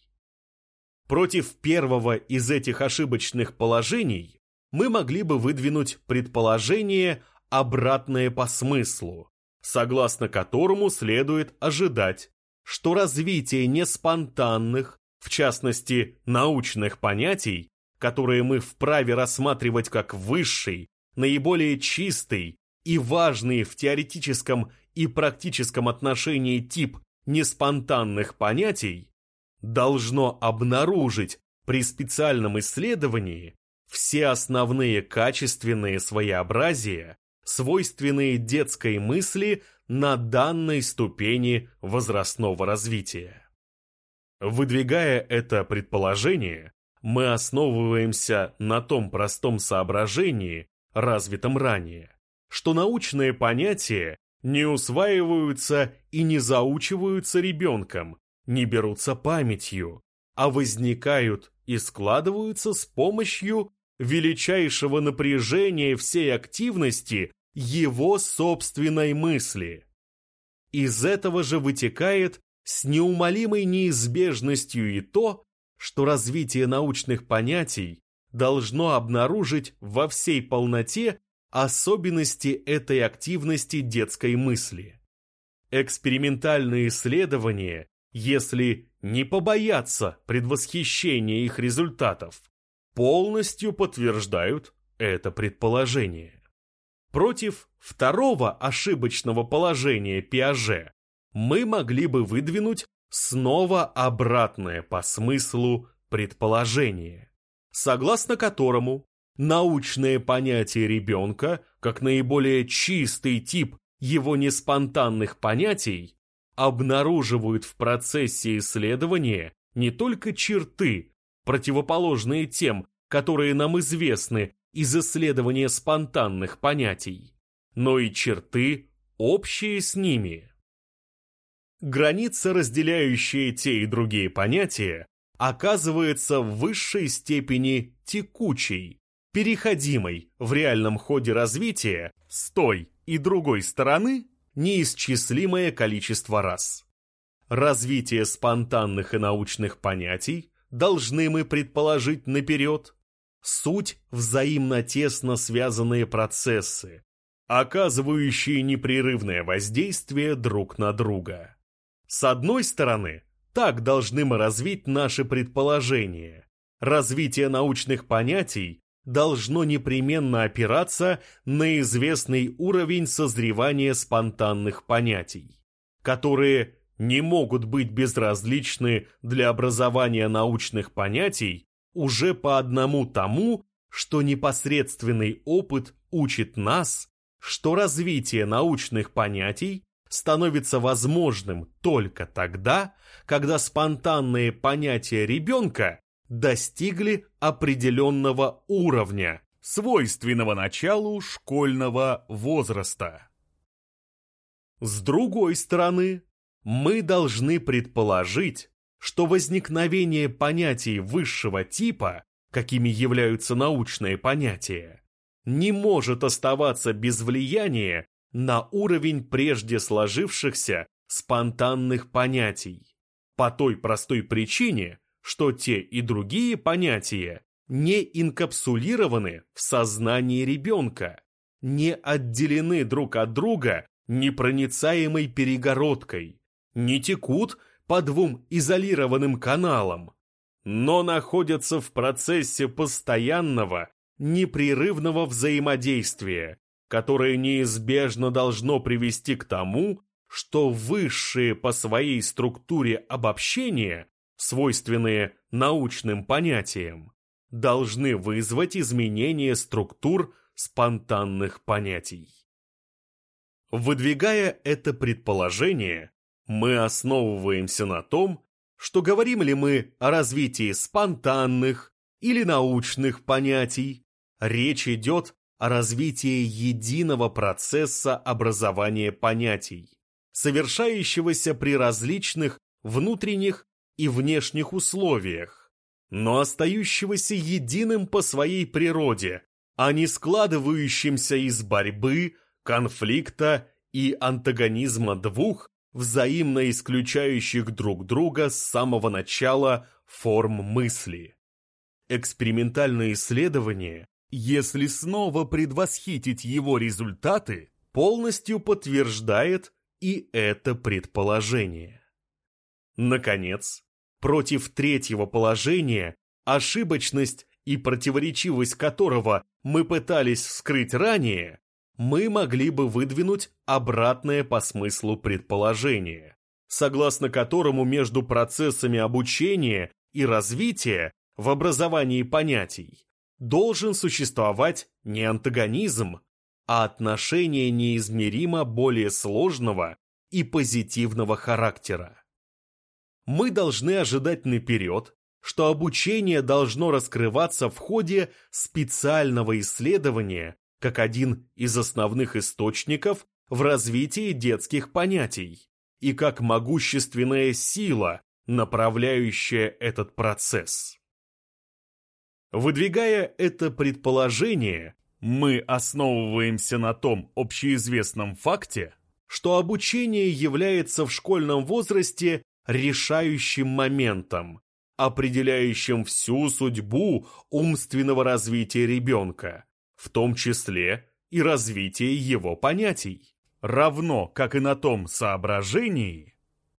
Speaker 1: Против первого из этих ошибочных положений мы могли бы выдвинуть предположение, обратное по смыслу, согласно которому следует ожидать, что развитие неспонтанных, в частности, научных понятий, которые мы вправе рассматривать как высший, наиболее чистый и важный в теоретическом и практическом отношении тип неспонтанных понятий, должно обнаружить при специальном исследовании все основные качественные своеобразия, свойственные детской мысли на данной ступени возрастного развития. Выдвигая это предположение, мы основываемся на том простом соображении, развитом ранее, что научные понятия не усваиваются и не заучиваются ребенком, не берутся памятью, а возникают и складываются с помощью величайшего напряжения всей активности его собственной мысли. Из этого же вытекает с неумолимой неизбежностью и то, что развитие научных понятий должно обнаружить во всей полноте особенности этой активности детской мысли. Экспериментальные исследования, если не побояться предвосхищения их результатов, полностью подтверждают это предположение. Против второго ошибочного положения Пиаже мы могли бы выдвинуть снова обратное по смыслу предположение, согласно которому научное понятие ребенка, как наиболее чистый тип его неспонтанных понятий, обнаруживают в процессе исследования не только черты, противоположные тем, которые нам известны из исследования спонтанных понятий, но и черты, общие с ними. Граница, разделяющая те и другие понятия, оказывается в высшей степени текучей, переходимой в реальном ходе развития с той и другой стороны неисчислимое количество раз. Развитие спонтанных и научных понятий должны мы предположить наперед? Суть – взаимно тесно связанные процессы, оказывающие непрерывное воздействие друг на друга. С одной стороны, так должны мы развить наши предположения. Развитие научных понятий должно непременно опираться на известный уровень созревания спонтанных понятий, которые не могут быть безразличны для образования научных понятий уже по одному тому, что непосредственный опыт учит нас, что развитие научных понятий становится возможным только тогда, когда спонтанные понятия ребенка достигли определенного уровня, свойственного началу школьного возраста. С другой стороны, мы должны предположить, что возникновение понятий высшего типа, какими являются научные понятия, не может оставаться без влияния на уровень прежде сложившихся спонтанных понятий. По той простой причине, что те и другие понятия не инкапсулированы в сознании ребенка, не отделены друг от друга непроницаемой перегородкой, не текут по двум изолированным каналам, но находятся в процессе постоянного, непрерывного взаимодействия, которое неизбежно должно привести к тому, что высшие по своей структуре обобщения, свойственные научным понятиям, должны вызвать изменение структур спонтанных понятий. Выдвигая это предположение, мы основываемся на том, что говорим ли мы о развитии спонтанных или научных понятий, речь идет о развитии единого процесса образования понятий, совершающегося при различных внутренних и внешних условиях, но остающегося единым по своей природе, а не складывающимся из борьбы, конфликта и антагонизма двух взаимно исключающих друг друга с самого начала форм мысли. Экспериментальное исследование, если снова предвосхитить его результаты, полностью подтверждает и это предположение. Наконец, против третьего положения, ошибочность и противоречивость которого мы пытались вскрыть ранее, мы могли бы выдвинуть обратное по смыслу предположение, согласно которому между процессами обучения и развития в образовании понятий должен существовать не антагонизм, а отношение неизмеримо более сложного и позитивного характера. Мы должны ожидать наперед, что обучение должно раскрываться в ходе специального исследования как один из основных источников в развитии детских понятий и как могущественная сила, направляющая этот процесс. Выдвигая это предположение, мы основываемся на том общеизвестном факте, что обучение является в школьном возрасте решающим моментом, определяющим всю судьбу умственного развития ребенка, в том числе и развитие его понятий, равно как и на том соображении,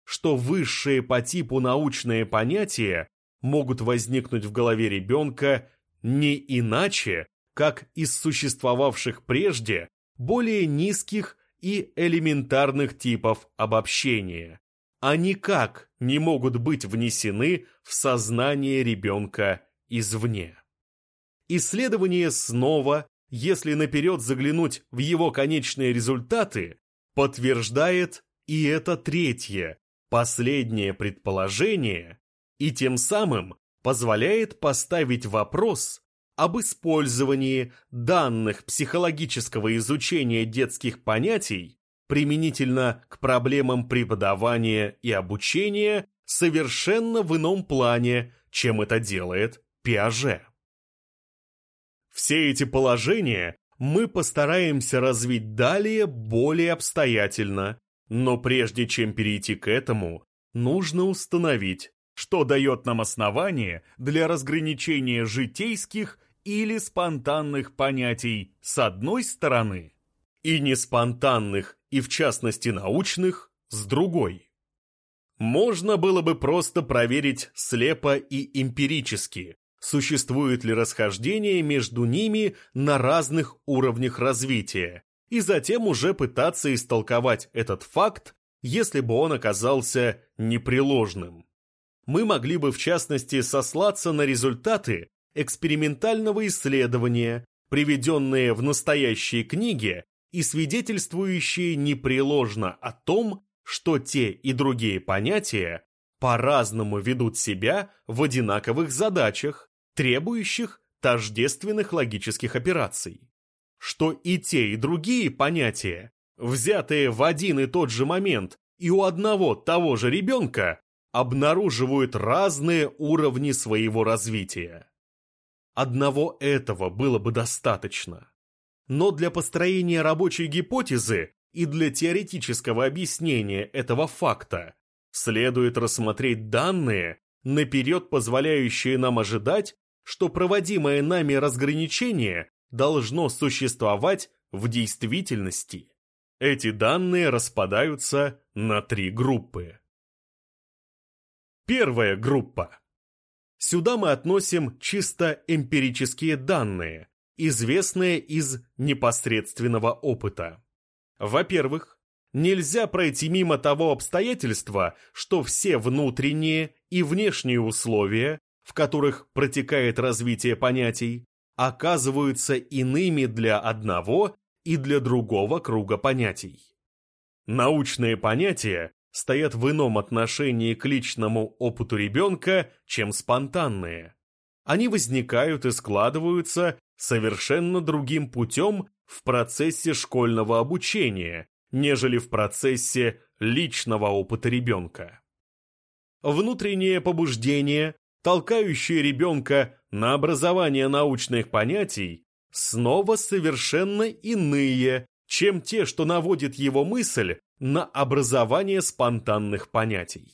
Speaker 1: что высшие по типу научные понятия могут возникнуть в голове ребенка не иначе, как из существовавших прежде более низких и элементарных типов обобщения, а никак не могут быть внесены в сознание ребенка извне. Исследование снова если наперед заглянуть в его конечные результаты, подтверждает и это третье, последнее предположение, и тем самым позволяет поставить вопрос об использовании данных психологического изучения детских понятий применительно к проблемам преподавания и обучения совершенно в ином плане, чем это делает Пиаже. Все эти положения мы постараемся развить далее более обстоятельно, но прежде чем перейти к этому, нужно установить, что дает нам основание для разграничения житейских или спонтанных понятий с одной стороны и неспонтанных, и в частности научных, с другой. Можно было бы просто проверить слепо и эмпирически, существует ли расхождение между ними на разных уровнях развития, и затем уже пытаться истолковать этот факт, если бы он оказался непреложным. Мы могли бы в частности сослаться на результаты экспериментального исследования, приведенные в настоящей книге и свидетельствующие непреложно о том, что те и другие понятия по-разному ведут себя в одинаковых задачах, требующих тождественных логических операций. Что и те, и другие понятия, взятые в один и тот же момент и у одного того же ребенка, обнаруживают разные уровни своего развития. Одного этого было бы достаточно. Но для построения рабочей гипотезы и для теоретического объяснения этого факта следует рассмотреть данные, наперед позволяющие нам ожидать, что проводимое нами разграничение должно существовать в действительности. Эти данные распадаются на три группы. Первая группа. Сюда мы относим чисто эмпирические данные, известные из непосредственного опыта. Во-первых, нельзя пройти мимо того обстоятельства, что все внутренние и внешние условия, в которых протекает развитие понятий, оказываются иными для одного и для другого круга понятий. Научные понятия стоят в ином отношении к личному опыту ребенка, чем спонтанные. Они возникают и складываются совершенно другим путем в процессе школьного обучения, нежели в процессе личного опыта ребенка. Внутреннее побуждение, толкающее ребенка на образование научных понятий, снова совершенно иные, чем те, что наводит его мысль на образование спонтанных понятий.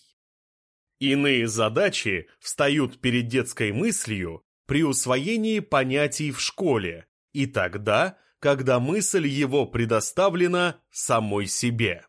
Speaker 1: Иные задачи встают перед детской мыслью при усвоении понятий в школе и тогда, когда мысль его предоставлена самой себе.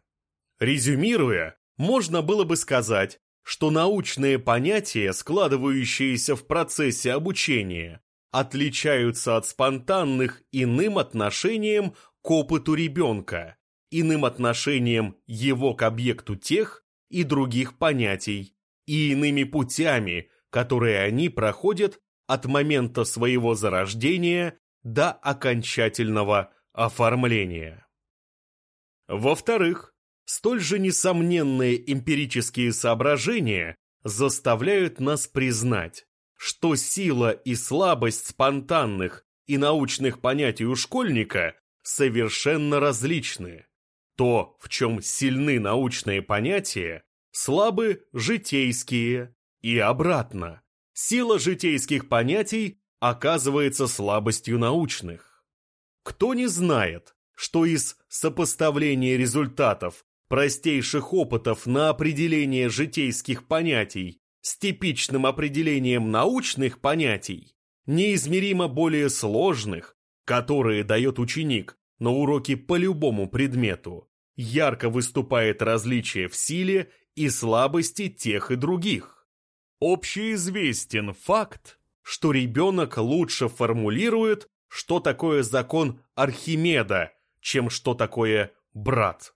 Speaker 1: Резюмируя, можно было бы сказать, что научные понятия, складывающиеся в процессе обучения, отличаются от спонтанных иным отношением к опыту ребенка, иным отношением его к объекту тех и других понятий, и иными путями, которые они проходят от момента своего зарождения до окончательного оформления. Во-вторых, столь же несомненные эмпирические соображения заставляют нас признать, что сила и слабость спонтанных и научных понятий у школьника совершенно различны. То, в чем сильны научные понятия, слабы житейские, и обратно. Сила житейских понятий оказывается слабостью научных. Кто не знает, что из сопоставления результатов простейших опытов на определение житейских понятий с типичным определением научных понятий, неизмеримо более сложных, которые дает ученик на уроке по любому предмету, ярко выступает различие в силе и слабости тех и других. Общеизвестен факт, что ребенок лучше формулирует, что такое закон Архимеда, чем что такое брат.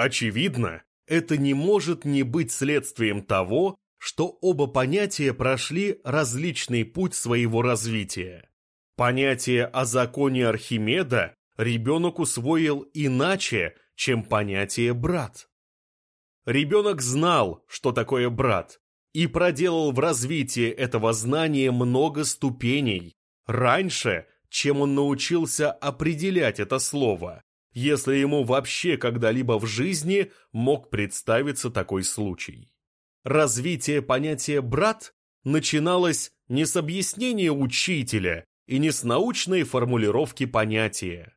Speaker 1: Очевидно, это не может не быть следствием того, что оба понятия прошли различный путь своего развития. Понятие о законе Архимеда ребенок усвоил иначе, чем понятие «брат». Ребенок знал, что такое брат, и проделал в развитии этого знания много ступеней, раньше, чем он научился определять это слово, если ему вообще когда-либо в жизни мог представиться такой случай. Развитие понятия «брат» начиналось не с объяснения учителя и не с научной формулировки понятия.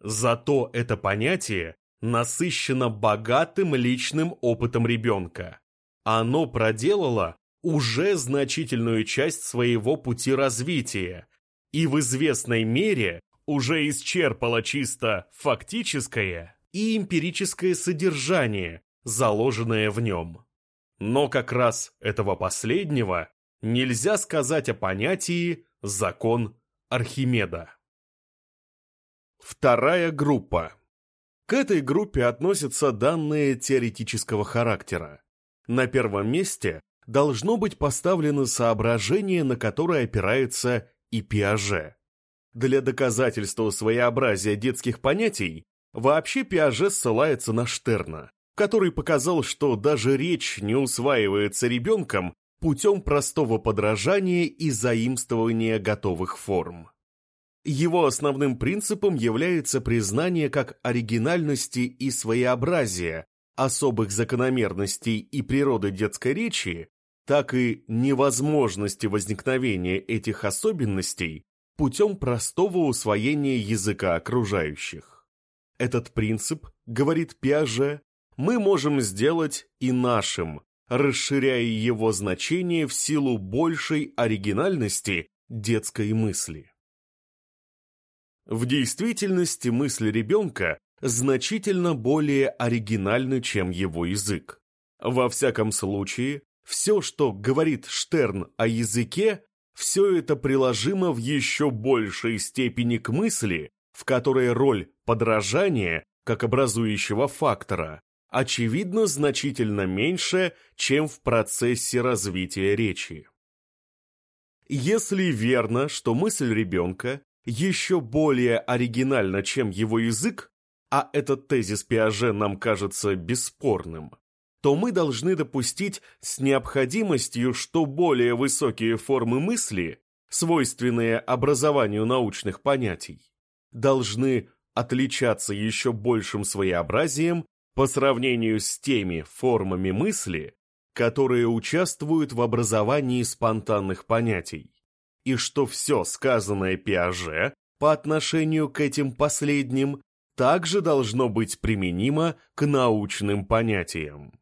Speaker 1: Зато это понятие насыщено богатым личным опытом ребенка. Оно проделало уже значительную часть своего пути развития и в известной мере уже исчерпало чисто фактическое и эмпирическое содержание, заложенное в нем. Но как раз этого последнего нельзя сказать о понятии «закон Архимеда». Вторая группа. К этой группе относятся данные теоретического характера. На первом месте должно быть поставлено соображение, на которое опирается и Пиаже. Для доказательства своеобразия детских понятий вообще Пиаже ссылается на Штерна, который показал, что даже речь не усваивается ребенком путем простого подражания и заимствования готовых форм. Его основным принципом является признание как оригинальности и своеобразия, особых закономерностей и природы детской речи, так и невозможности возникновения этих особенностей путем простого усвоения языка окружающих. Этот принцип, говорит Пиаже, мы можем сделать и нашим, расширяя его значение в силу большей оригинальности детской мысли. В действительности мысль ребенка значительно более оригинальна, чем его язык. Во всяком случае, все, что говорит Штерн о языке, все это приложимо в еще большей степени к мысли, в которой роль подражания, как образующего фактора, очевидно значительно меньше, чем в процессе развития речи. Если верно, что мысль ребенка еще более оригинально, чем его язык, а этот тезис Пиаже нам кажется бесспорным, то мы должны допустить с необходимостью, что более высокие формы мысли, свойственные образованию научных понятий, должны отличаться еще большим своеобразием по сравнению с теми формами мысли, которые участвуют в образовании спонтанных понятий и что все сказанное Пиаже по отношению к этим последним также должно быть применимо к научным понятиям.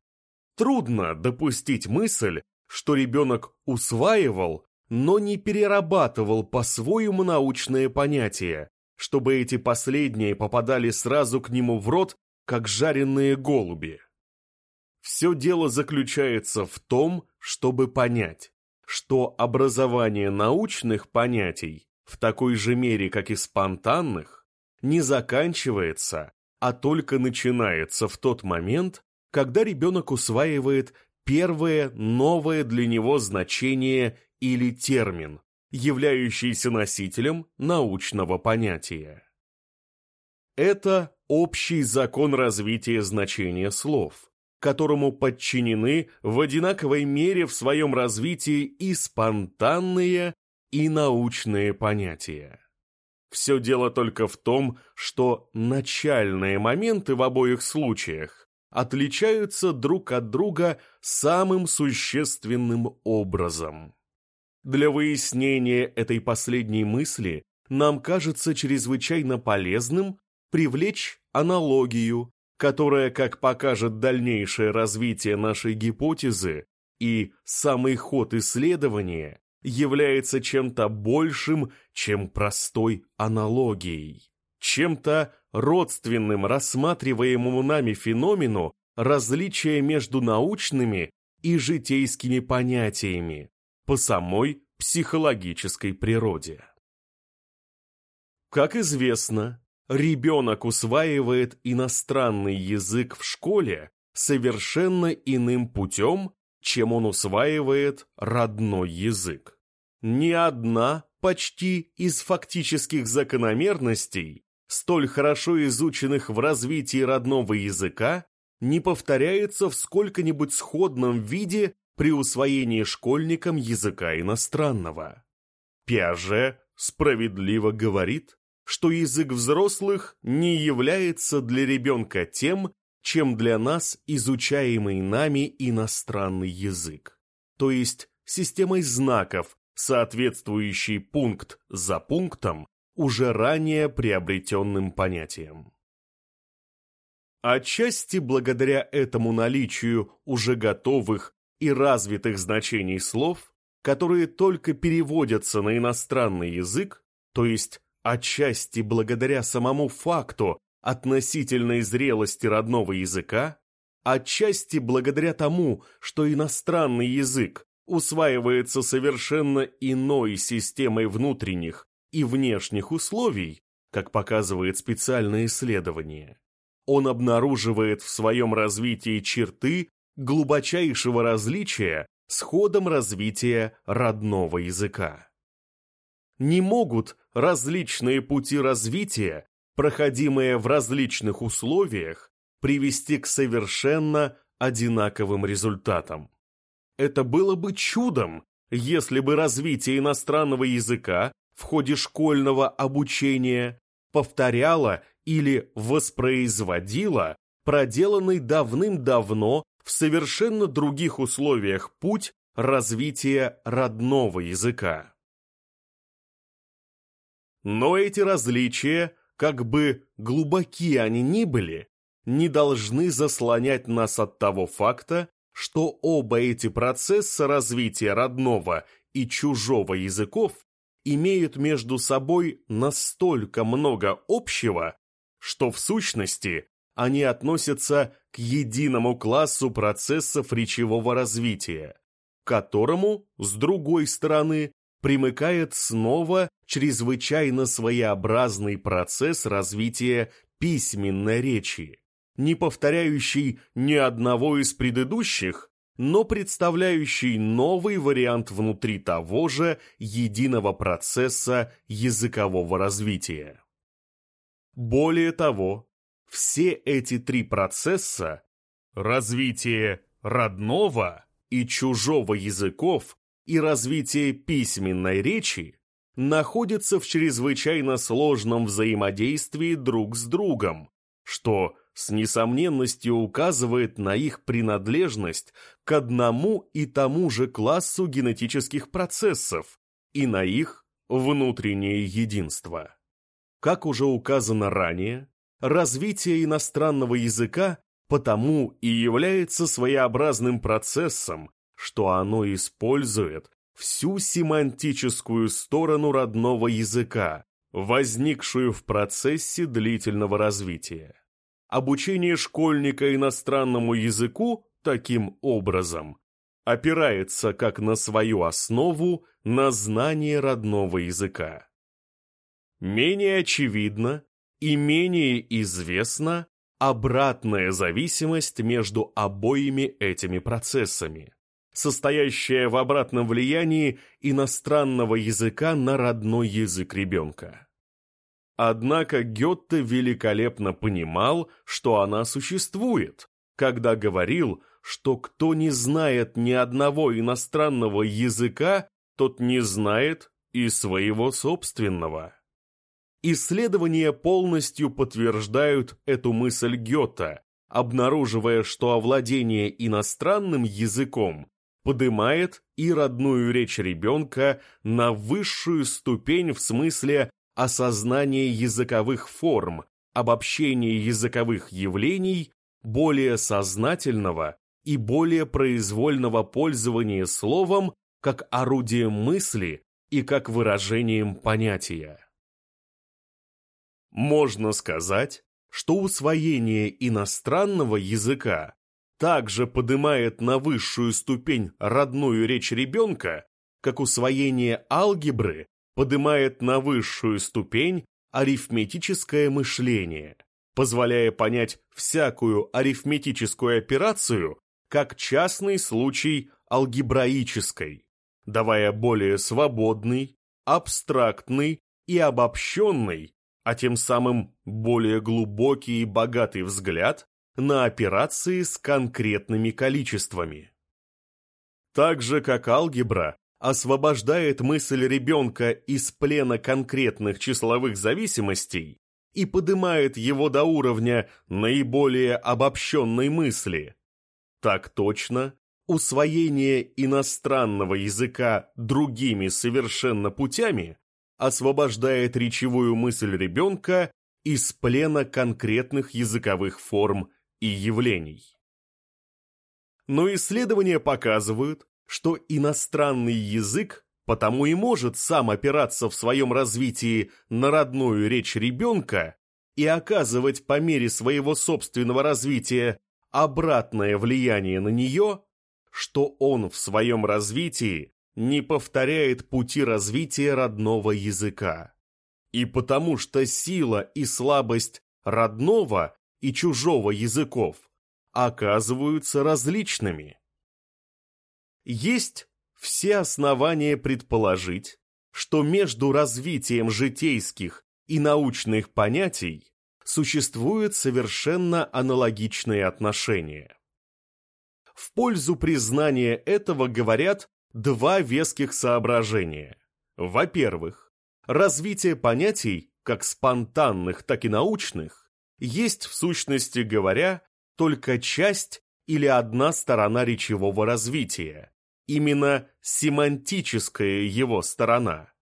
Speaker 1: Трудно допустить мысль, что ребенок усваивал, но не перерабатывал по-своему научные понятия, чтобы эти последние попадали сразу к нему в рот, как жареные голуби. Все дело заключается в том, чтобы понять, что образование научных понятий в такой же мере, как и спонтанных, не заканчивается, а только начинается в тот момент, когда ребенок усваивает первое новое для него значение или термин, являющийся носителем научного понятия. Это общий закон развития значения слов – которому подчинены в одинаковой мере в своем развитии и спонтанные, и научные понятия. Все дело только в том, что начальные моменты в обоих случаях отличаются друг от друга самым существенным образом. Для выяснения этой последней мысли нам кажется чрезвычайно полезным привлечь аналогию которая, как покажет дальнейшее развитие нашей гипотезы и самый ход исследования, является чем-то большим, чем простой аналогией, чем-то родственным рассматриваемому нами феномену различия между научными и житейскими понятиями по самой психологической природе. Как известно, ребенок усваивает иностранный язык в школе совершенно иным путем, чем он усваивает родной язык. Ни одна почти из фактических закономерностей, столь хорошо изученных в развитии родного языка, не повторяется в сколько-нибудь сходном виде при усвоении школьником языка иностранного. Пиаже справедливо говорит, что язык взрослых не является для ребенка тем, чем для нас изучаемый нами иностранный язык, то есть системой знаков, соответствующей пункт за пунктом уже ранее приобретенным понятиям. Отчасти благодаря этому наличию уже готовых и развитых значений слов, которые только переводятся на иностранный язык, то есть отчасти благодаря самому факту относительной зрелости родного языка, отчасти благодаря тому, что иностранный язык усваивается совершенно иной системой внутренних и внешних условий, как показывает специальное исследование. Он обнаруживает в своем развитии черты глубочайшего различия с ходом развития родного языка. Не могут различные пути развития, проходимые в различных условиях, привести к совершенно одинаковым результатам. Это было бы чудом, если бы развитие иностранного языка в ходе школьного обучения повторяло или воспроизводило проделанный давным-давно в совершенно других условиях путь развития родного языка. Но эти различия, как бы глубоки они ни были, не должны заслонять нас от того факта, что оба эти процесса развития родного и чужого языков имеют между собой настолько много общего, что в сущности они относятся к единому классу процессов речевого развития, к которому, с другой стороны, примыкает снова чрезвычайно своеобразный процесс развития письменной речи, не повторяющий ни одного из предыдущих, но представляющий новый вариант внутри того же единого процесса языкового развития. Более того, все эти три процесса – развитие родного и чужого языков и развитие письменной речи – находятся в чрезвычайно сложном взаимодействии друг с другом, что с несомненностью указывает на их принадлежность к одному и тому же классу генетических процессов и на их внутреннее единство. Как уже указано ранее, развитие иностранного языка потому и является своеобразным процессом, что оно использует всю семантическую сторону родного языка, возникшую в процессе длительного развития. Обучение школьника иностранному языку таким образом опирается как на свою основу на знание родного языка. Менее очевидно и менее известна обратная зависимость между обоими этими процессами, состоящая в обратном влиянии иностранного языка на родной язык ребенка. Однако Гетте великолепно понимал, что она существует, когда говорил, что кто не знает ни одного иностранного языка, тот не знает и своего собственного. Исследования полностью подтверждают эту мысль Гёта, обнаруживая, что овладение иностранным языком поднимает и родную речь ребенка на высшую ступень в смысле осознание языковых форм, обобщение языковых явлений, более сознательного и более произвольного пользования словом как орудием мысли и как выражением понятия. Можно сказать, что усвоение иностранного языка также поднимает на высшую ступень родную речь ребенка, как усвоение алгебры поднимает на высшую ступень арифметическое мышление, позволяя понять всякую арифметическую операцию как частный случай алгебраической, давая более свободный, абстрактный и обобщенный, а тем самым более глубокий и богатый взгляд на операции с конкретными количествами. Так же, как алгебра освобождает мысль ребенка из плена конкретных числовых зависимостей и поднимает его до уровня наиболее обобщенной мысли. Так точно, усвоение иностранного языка другими совершенно путями освобождает речевую мысль ребенка из плена конкретных языковых форм и явлений. Но исследования показывают, что иностранный язык, потому и может сам опираться в своем развитии на родную речь ребенка и оказывать по мере своего собственного развития обратное влияние на нее, что он в своем развитии не повторяет пути развития родного языка. И потому что сила и слабость родного и чужого языков оказываются различными. Есть все основания предположить, что между развитием житейских и научных понятий существуют совершенно аналогичные отношения. В пользу признания этого говорят два веских соображения. Во-первых, развитие понятий, как спонтанных, так и научных, есть в сущности говоря только часть или одна сторона речевого развития, именно семантическая его сторона.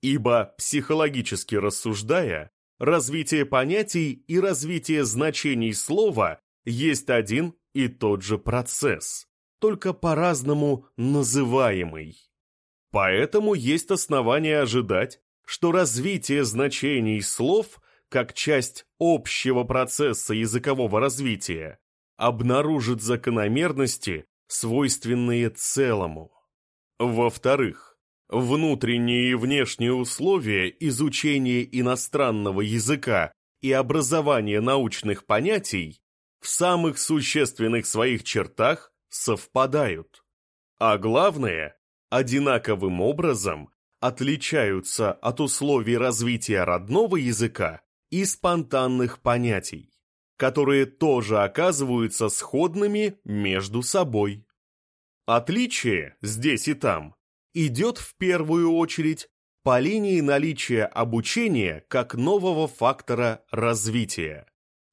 Speaker 1: Ибо, психологически рассуждая, развитие понятий и развитие значений слова есть один и тот же процесс, только по-разному называемый. Поэтому есть основания ожидать, что развитие значений слов как часть общего процесса языкового развития обнаружит закономерности, свойственные целому. Во-вторых, внутренние и внешние условия изучения иностранного языка и образования научных понятий в самых существенных своих чертах совпадают. А главное, одинаковым образом отличаются от условий развития родного языка и спонтанных понятий, которые тоже оказываются сходными между собой. Отличие здесь и там идет в первую очередь по линии наличия обучения как нового фактора развития.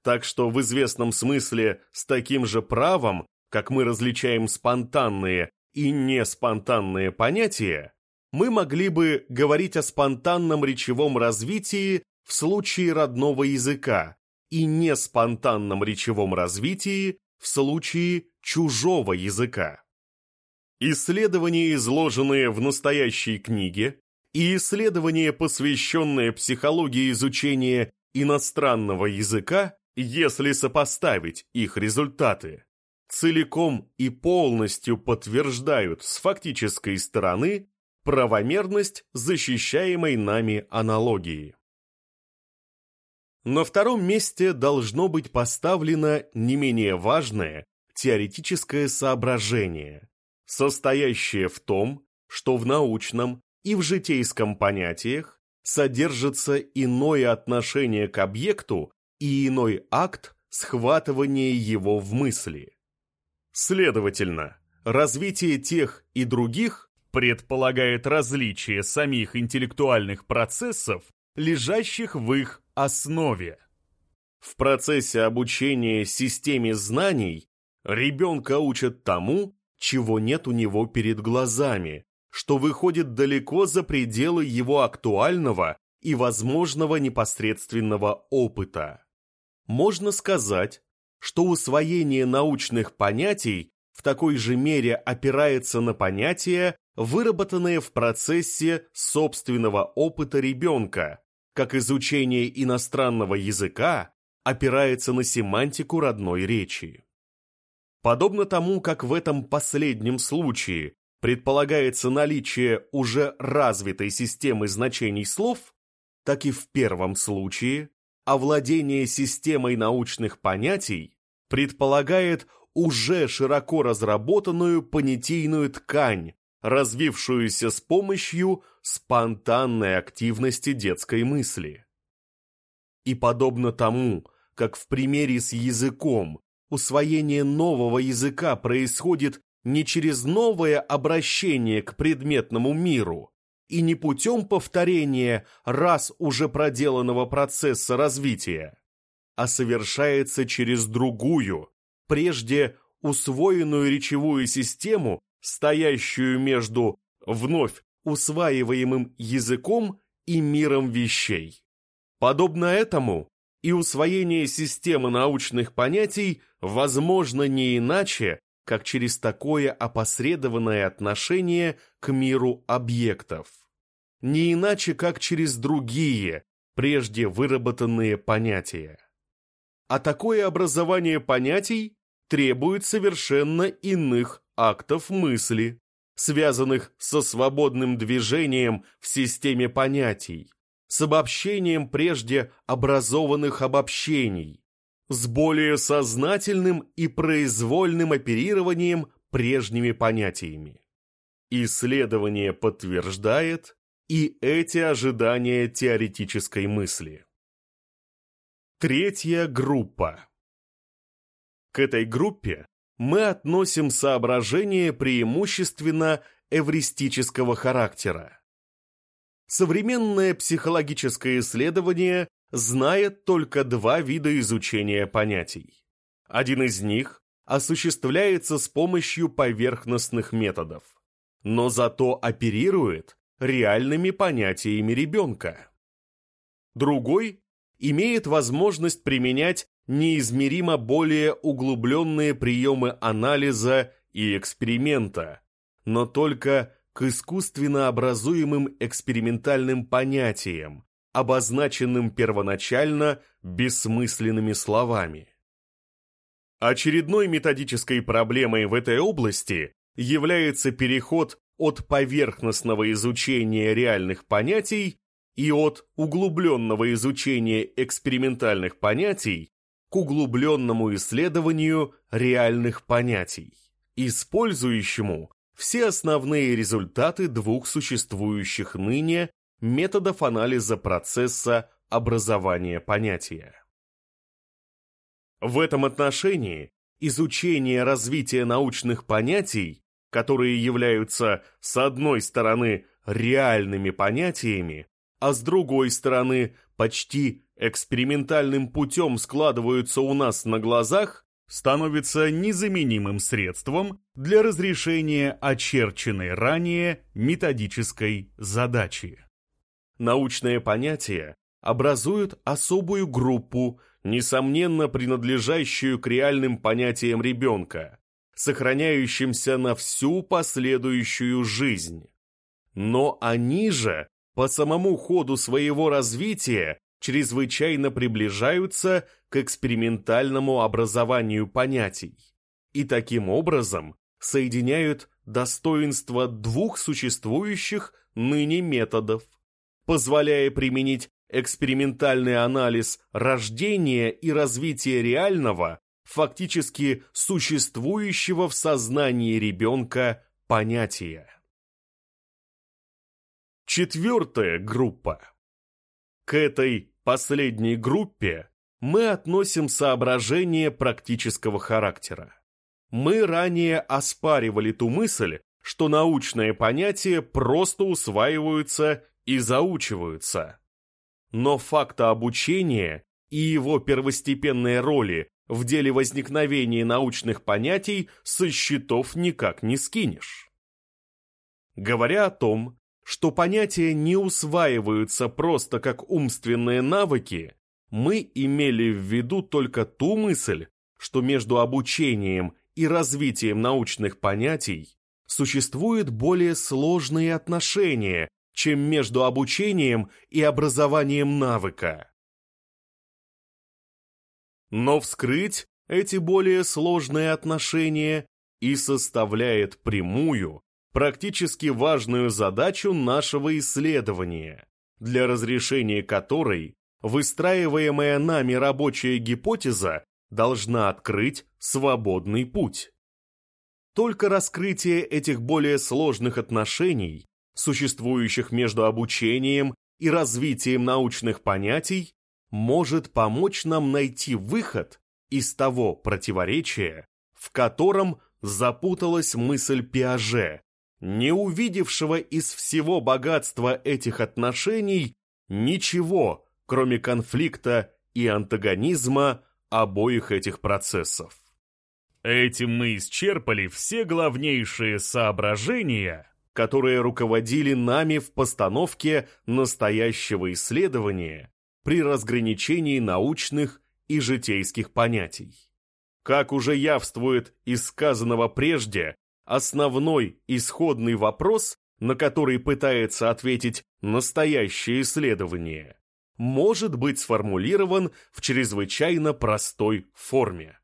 Speaker 1: Так что в известном смысле с таким же правом как мы различаем спонтанные и неспонтанные понятия, мы могли бы говорить о спонтанном речевом развитии в случае родного языка и неспонтанном речевом развитии в случае чужого языка. Исследования, изложенные в настоящей книге, и исследования, посвященные психологии изучения иностранного языка, если сопоставить их результаты, целиком и полностью подтверждают с фактической стороны правомерность защищаемой нами аналогии. На втором месте должно быть поставлено не менее важное теоретическое соображение, состоящее в том, что в научном и в житейском понятиях содержится иное отношение к объекту и иной акт схватывания его в мысли. Следовательно, развитие тех и других предполагает различие самих интеллектуальных процессов, лежащих в их основе. В процессе обучения системе знаний ребенка учат тому, чего нет у него перед глазами, что выходит далеко за пределы его актуального и возможного непосредственного опыта. Можно сказать, что усвоение научных понятий в такой же мере опирается на понятия, выработанные в процессе собственного опыта ребенка, как изучение иностранного языка опирается на семантику родной речи. Подобно тому, как в этом последнем случае предполагается наличие уже развитой системы значений слов, так и в первом случае овладение системой научных понятий предполагает уже широко разработанную понятийную ткань, развившуюся с помощью спонтанной активности детской мысли. И подобно тому, как в примере с языком, усвоение нового языка происходит не через новое обращение к предметному миру и не путем повторения раз уже проделанного процесса развития, а совершается через другую, прежде усвоенную речевую систему, стоящую между вновь усваиваемым языком и миром вещей. Подобно этому и усвоение системы научных понятий возможно не иначе, как через такое опосредованное отношение к миру объектов. Не иначе, как через другие, прежде выработанные понятия. А такое образование понятий требует совершенно иных актов мысли, связанных со свободным движением в системе понятий, с обобщением прежде образованных обобщений, с более сознательным и произвольным оперированием прежними понятиями. Исследование подтверждает и эти ожидания теоретической мысли. Третья группа. К этой группе мы относим соображения преимущественно эвристического характера. Современное психологическое исследование знает только два вида изучения понятий. Один из них осуществляется с помощью поверхностных методов, но зато оперирует реальными понятиями ребенка. Другой имеет возможность применять неизмеримо более углубленные приемы анализа и эксперимента, но только к искусственно образуемым экспериментальным понятиям, обозначенным первоначально бессмысленными словами. Очередной методической проблемой в этой области является переход от поверхностного изучения реальных понятий и от углубленного изучения экспериментальных понятий углубленному исследованию реальных понятий, использующему все основные результаты двух существующих ныне методов анализа процесса образования понятия. В этом отношении изучение развития научных понятий, которые являются с одной стороны реальными понятиями, а с другой стороны почти экспериментальным путем складываются у нас на глазах, становится незаменимым средством для разрешения очерченной ранее методической задачи. Научные понятия образуют особую группу, несомненно принадлежащую к реальным понятиям ребенка, сохраняющимся на всю последующую жизнь. Но они же по самому ходу своего развития чрезвычайно приближаются к экспериментальному образованию понятий и таким образом соединяют достоинства двух существующих ныне методов, позволяя применить экспериментальный анализ рождения и развития реального, фактически существующего в сознании ребенка понятия. Четвертая группа. К этой последней группе мы относим соображения практического характера. Мы ранее оспаривали ту мысль, что научные понятия просто усваиваются и заучиваются. Но факта обучения и его первостепенной роли в деле возникновения научных понятий со счетов никак не скинешь. Говоря о том, что понятия не усваиваются просто как умственные навыки, мы имели в виду только ту мысль, что между обучением и развитием научных понятий существуют более сложные отношения, чем между обучением и образованием навыка. Но вскрыть эти более сложные отношения и составляет прямую, практически важную задачу нашего исследования, для разрешения которой выстраиваемая нами рабочая гипотеза должна открыть свободный путь. Только раскрытие этих более сложных отношений, существующих между обучением и развитием научных понятий, может помочь нам найти выход из того противоречия, в котором запуталась мысль Пиаже, не увидевшего из всего богатства этих отношений ничего, кроме конфликта и антагонизма обоих этих процессов. Этим мы исчерпали все главнейшие соображения, которые руководили нами в постановке настоящего исследования при разграничении научных и житейских понятий. Как уже явствует из сказанного прежде, основной исходный вопрос, на который пытается ответить настоящее исследование, может быть сформулирован в чрезвычайно простой форме.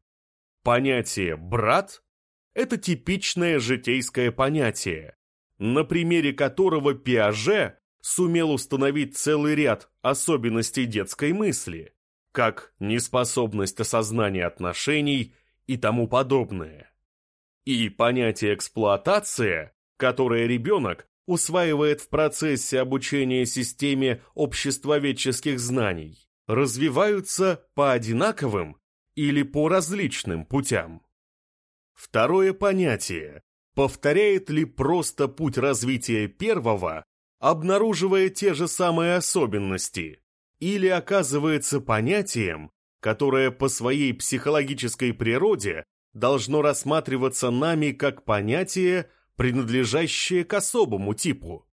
Speaker 1: Понятие «брат» — это типичное житейское понятие, на примере которого Пиаже сумел установить целый ряд особенностей детской мысли, как неспособность осознания отношений и тому подобное. И понятие «эксплуатация», которое ребенок усваивает в процессе обучения системе обществоведческих знаний, развиваются по одинаковым или по различным путям. Второе понятие повторяет ли просто путь развития первого, обнаруживая те же самые особенности, или оказывается понятием, которое по своей психологической природе должно рассматриваться нами как понятие, принадлежащее к особому типу.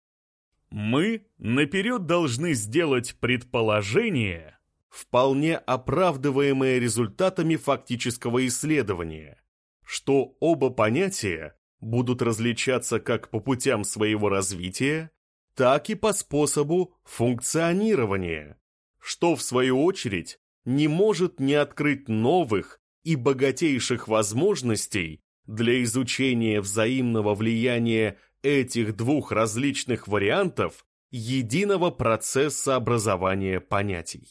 Speaker 1: Мы наперед должны сделать предположение, вполне оправдываемое результатами фактического исследования, что оба понятия будут различаться как по путям своего развития, так и по способу функционирования, что в свою очередь не может не открыть новых и богатейших возможностей для изучения взаимного влияния этих двух различных вариантов единого процесса образования понятий.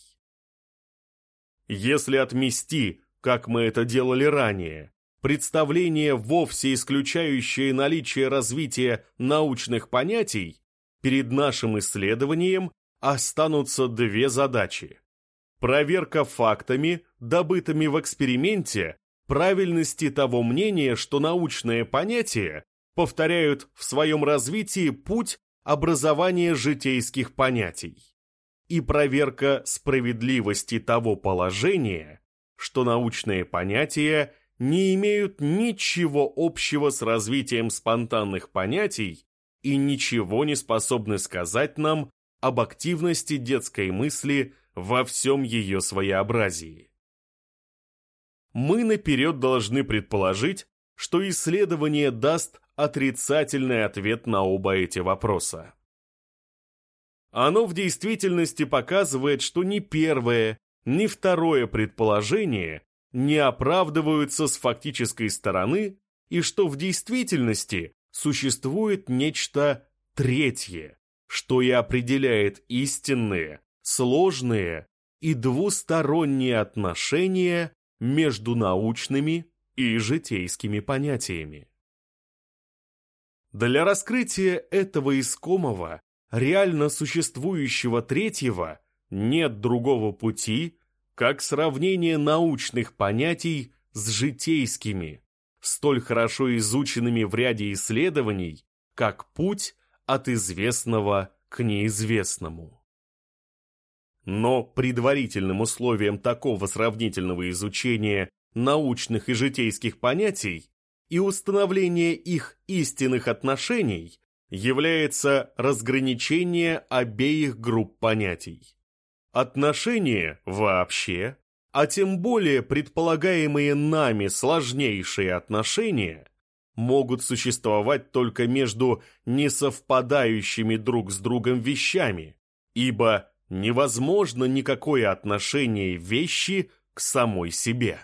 Speaker 1: Если отмести, как мы это делали ранее, представление, вовсе исключающее наличие развития научных понятий, перед нашим исследованием останутся две задачи. Проверка фактами, добытыми в эксперименте, правильности того мнения, что научные понятия повторяют в своем развитии путь образования житейских понятий, и проверка справедливости того положения, что научные понятия не имеют ничего общего с развитием спонтанных понятий и ничего не способны сказать нам об активности детской мысли во всем ее своеобразии. Мы наперед должны предположить, что исследование даст отрицательный ответ на оба эти вопроса. Оно в действительности показывает, что ни первое, ни второе предположение не оправдываются с фактической стороны и что в действительности существует нечто третье, что и определяет истинные, сложные и двусторонние отношения между научными и житейскими понятиями. Для раскрытия этого искомого, реально существующего третьего, нет другого пути, как сравнение научных понятий с житейскими, столь хорошо изученными в ряде исследований, как путь от известного к неизвестному. Но предварительным условием такого сравнительного изучения научных и житейских понятий и установления их истинных отношений является разграничение обеих групп понятий. Отношения вообще, а тем более предполагаемые нами сложнейшие отношения, могут существовать только между несовпадающими друг с другом вещами, ибо невозможно никакое отношение вещи к самой себе.